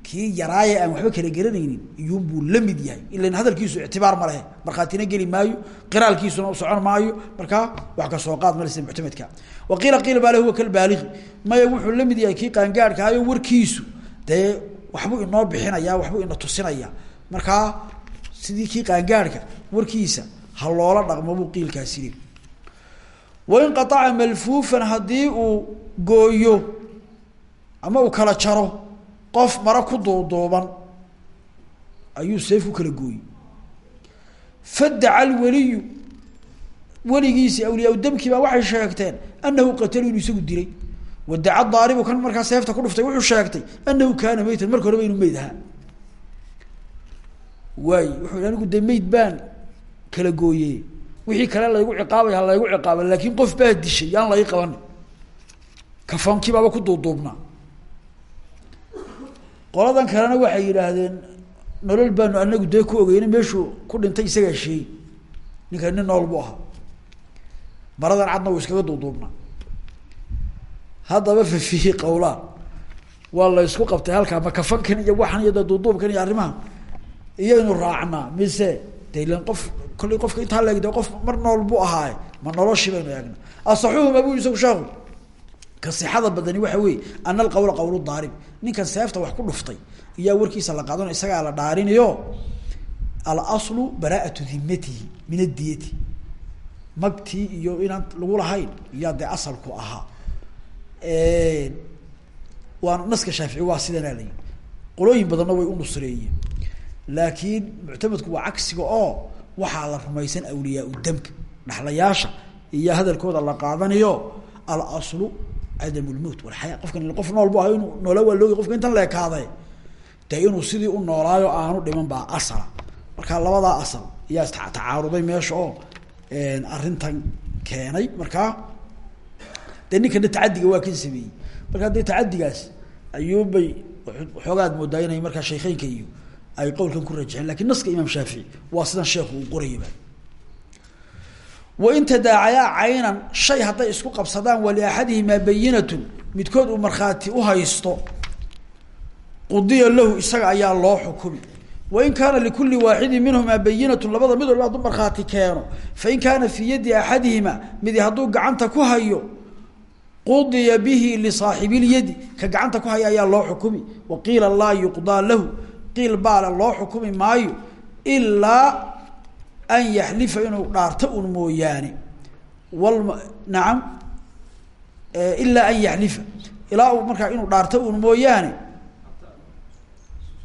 kii yaraaye aan waxba kala garanaynin iyuunbuu la mid yahay. Ilan hadalkiisu ictibaar ma lehe markhaatina geli maayo qiraalkiisuna u socon maayo markaa wax ka soo qaad malse muctamedka wa qiila qiila baa le huwa kalbaaligi maya wuxuu la mid yahay kii qaangaarhkaayo warkiisu dee waxbuu inoo bixinaya waxbuu ina tusinaya markaa sidii kii qaangaarhka warkiisa ha dhaqmo buu qiilkaasi le wain qaaca malfuufan haddii uu gooyo ama uu kala jaro qof maro ku duuduuban ayuu seef u kala gooyey. Fadaca alweliyu weligiisii awliyaa damkii baa waxay sheegteen anahu qatalu inuu isagu dilay. Wadaca daaribu kan markaa seefta ku dhuftay wuxuu sheegtay anahu kaana meytan marka horeba inuu meyd ahaa. Waay wuxuu anigu dee meyd baan kala gooye wixii kale laygu ciqaabay ha laygu ciqaaba laakin qof baa dishay yaan lai qaban kafankii baaba ku duuduubnaa qoladan kalena waxay yidhaahdeen nolol baanu anagu dee ku ogeyna meeshuu ku dhintay isagaa sheegi ninkan nin nool bu ahaa. Maradan cadna uu iskaga duuduubnaa. Haddaba fa fiihi waa la ysku qabtay halkaa ma kafankan iyo waxan iyo duuduubkan iyo arrimahan. Iyaynu raacnaa mise de qof kollay qofka intaa de qof mar nool bu ahaaye ma noloshii baynu eegna asaxuhuma bu isagu sheeku ka sixada badani waxa weeye ana alqawla qawl daarib ninkan seefta wax ku dhuftay. Iyaa warkiisa la qaadano isagaa la dhaarinayo alaslu bara'atu dimatihi min adiyati magtii iyo inaan lagu lahayn iyaa dee asalku ahaa. Waana naska shaafici waa sidanaa layihi qolooyin badanna way u nusreeyeen. Laakiin muctamadku waa cagsiga oo waxaa la rumaysan awliyaa udamka dhaxlayaasha. Iyo hadalkooda la qaadanayo alaslu cadam lmowt walxayaa qofkan qof nool bu ahay inuu noola waa loogi qofka intan leekaade dee inuu sidii u noolaayo aanu dhiman baa asala marka labadaa asal iyaa tacaaruday meesha oo arrintan keenay. Markaa dee ninkana tacadiga waa kan sameeyey. Markaa dee tacadigaas ayuunbay waxoogaad moodaa inay markaa sheikeynka iyo ay qowlkan ku rajexeen laakiin naska imaam shaafici waa sidan sheekhu uu qorayaba wain tadaacayaa caynan shay hadday isku qabsadaan waliaxadihimaa bayinatun midkood uu markhaati uhaysto qudiya lahu isaga ayaa loo xukumi. Wain kaana likuli waaxidi minhumaa bayinatun labada mid walba hadduu markhaati keeno fain kaana fii yadi axadihima midi hadduu gacanta ku hayo qudiya bihi lisaaxibilyadi ka gacanta ku haya ayaa loo xukumi. Wa qiila laa yuqdaa lahu qiil baale loo xukumi maayo ilaa an yaxlifa inuu dhaarto un mooyaane. Wal nacam ilaa an yaxlifa. Ilaa uu markaa inuu dhaarto un mooyaane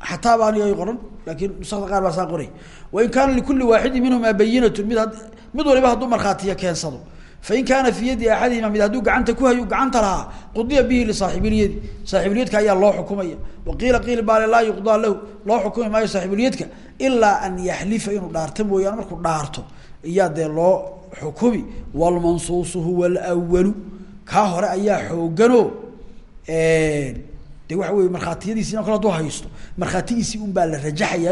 xataa baan ay qoran laakiin nusakda qaar baa saa qoray. Wain kaana likuli waaxidin minhumaa bayinatu mid mid waliba hadduu markhaatiya keensado fain kaana fii yadi axadihima mid hadduu gacanta ku hayo gacanta lahaa qudiya bihi lisaaxibilyadi saaxibulyadka ayaa loo xukumaya waqiila qiil baale laa yuqdaa lahu loo xukumi maayo saaxibulyadka ilaa an yaxlifa inuu dhaarto mooyaane markuu dhaarto iyaa dee loo xukumi wlmansuusu huwa lwalu kaa hore ayaa xoogano de waxa wey markhaatiyadiisina kol haduu haysto markhaatigiisii un baa la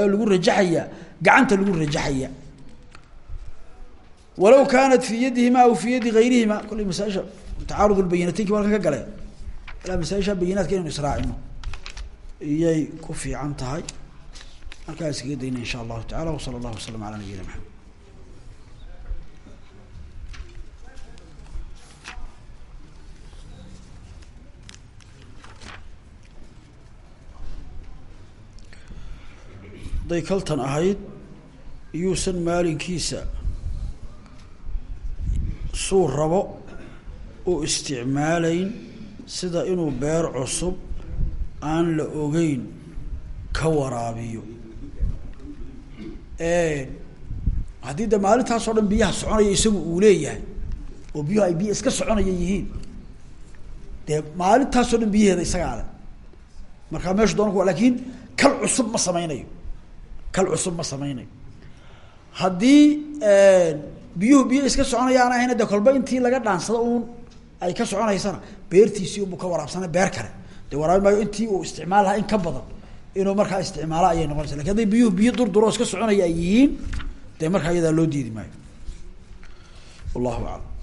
lagu rajaxayaa gacanta lagu rajaxaya walaw kaanat fi yadihima aw fi yadi gayrihima kolley masaaisha tacaarud lbayinateynki ba halkan ka galeen ilaa masaaisha bayinaadka inaynu israacino iyay ku fiican tahay. Markaa iskaga dayna insha allahu tacala wasala allahu wasalam ala nabiyina maxamed hadday kaltan ahayd iyuusan maalinkiisa suu rabo u isticmaalayn sida inuu beer cusub aan la ogeyn ka waraabiyo. Haddii de maalintaasoo dhan biyaha soconaya isagu uu leeyahay oo biyuhu ay biyo iska soconaya yihiin dee maalintaasoo dhan biyaheeda isagaa le markaa meeshu doona ku laakiin kal cusub ma sameynayo kal cusub ma sameynayo haddii biyuhu biyo iska soconayaan ahayna de kolba intii laga dhaansado uun ay ka soconaysana beertiisii unbu ka waraabsana beer kale. De waraabi maayo intii uu isticmaal lahaa in ka badan inuu markaa isticmaalo ayay noqonaysa laakiin hadday biyuhu biyo durduro iska soconaya ay yihiin dee markaa iyadaa loo diidi maayo. Wallahu aclam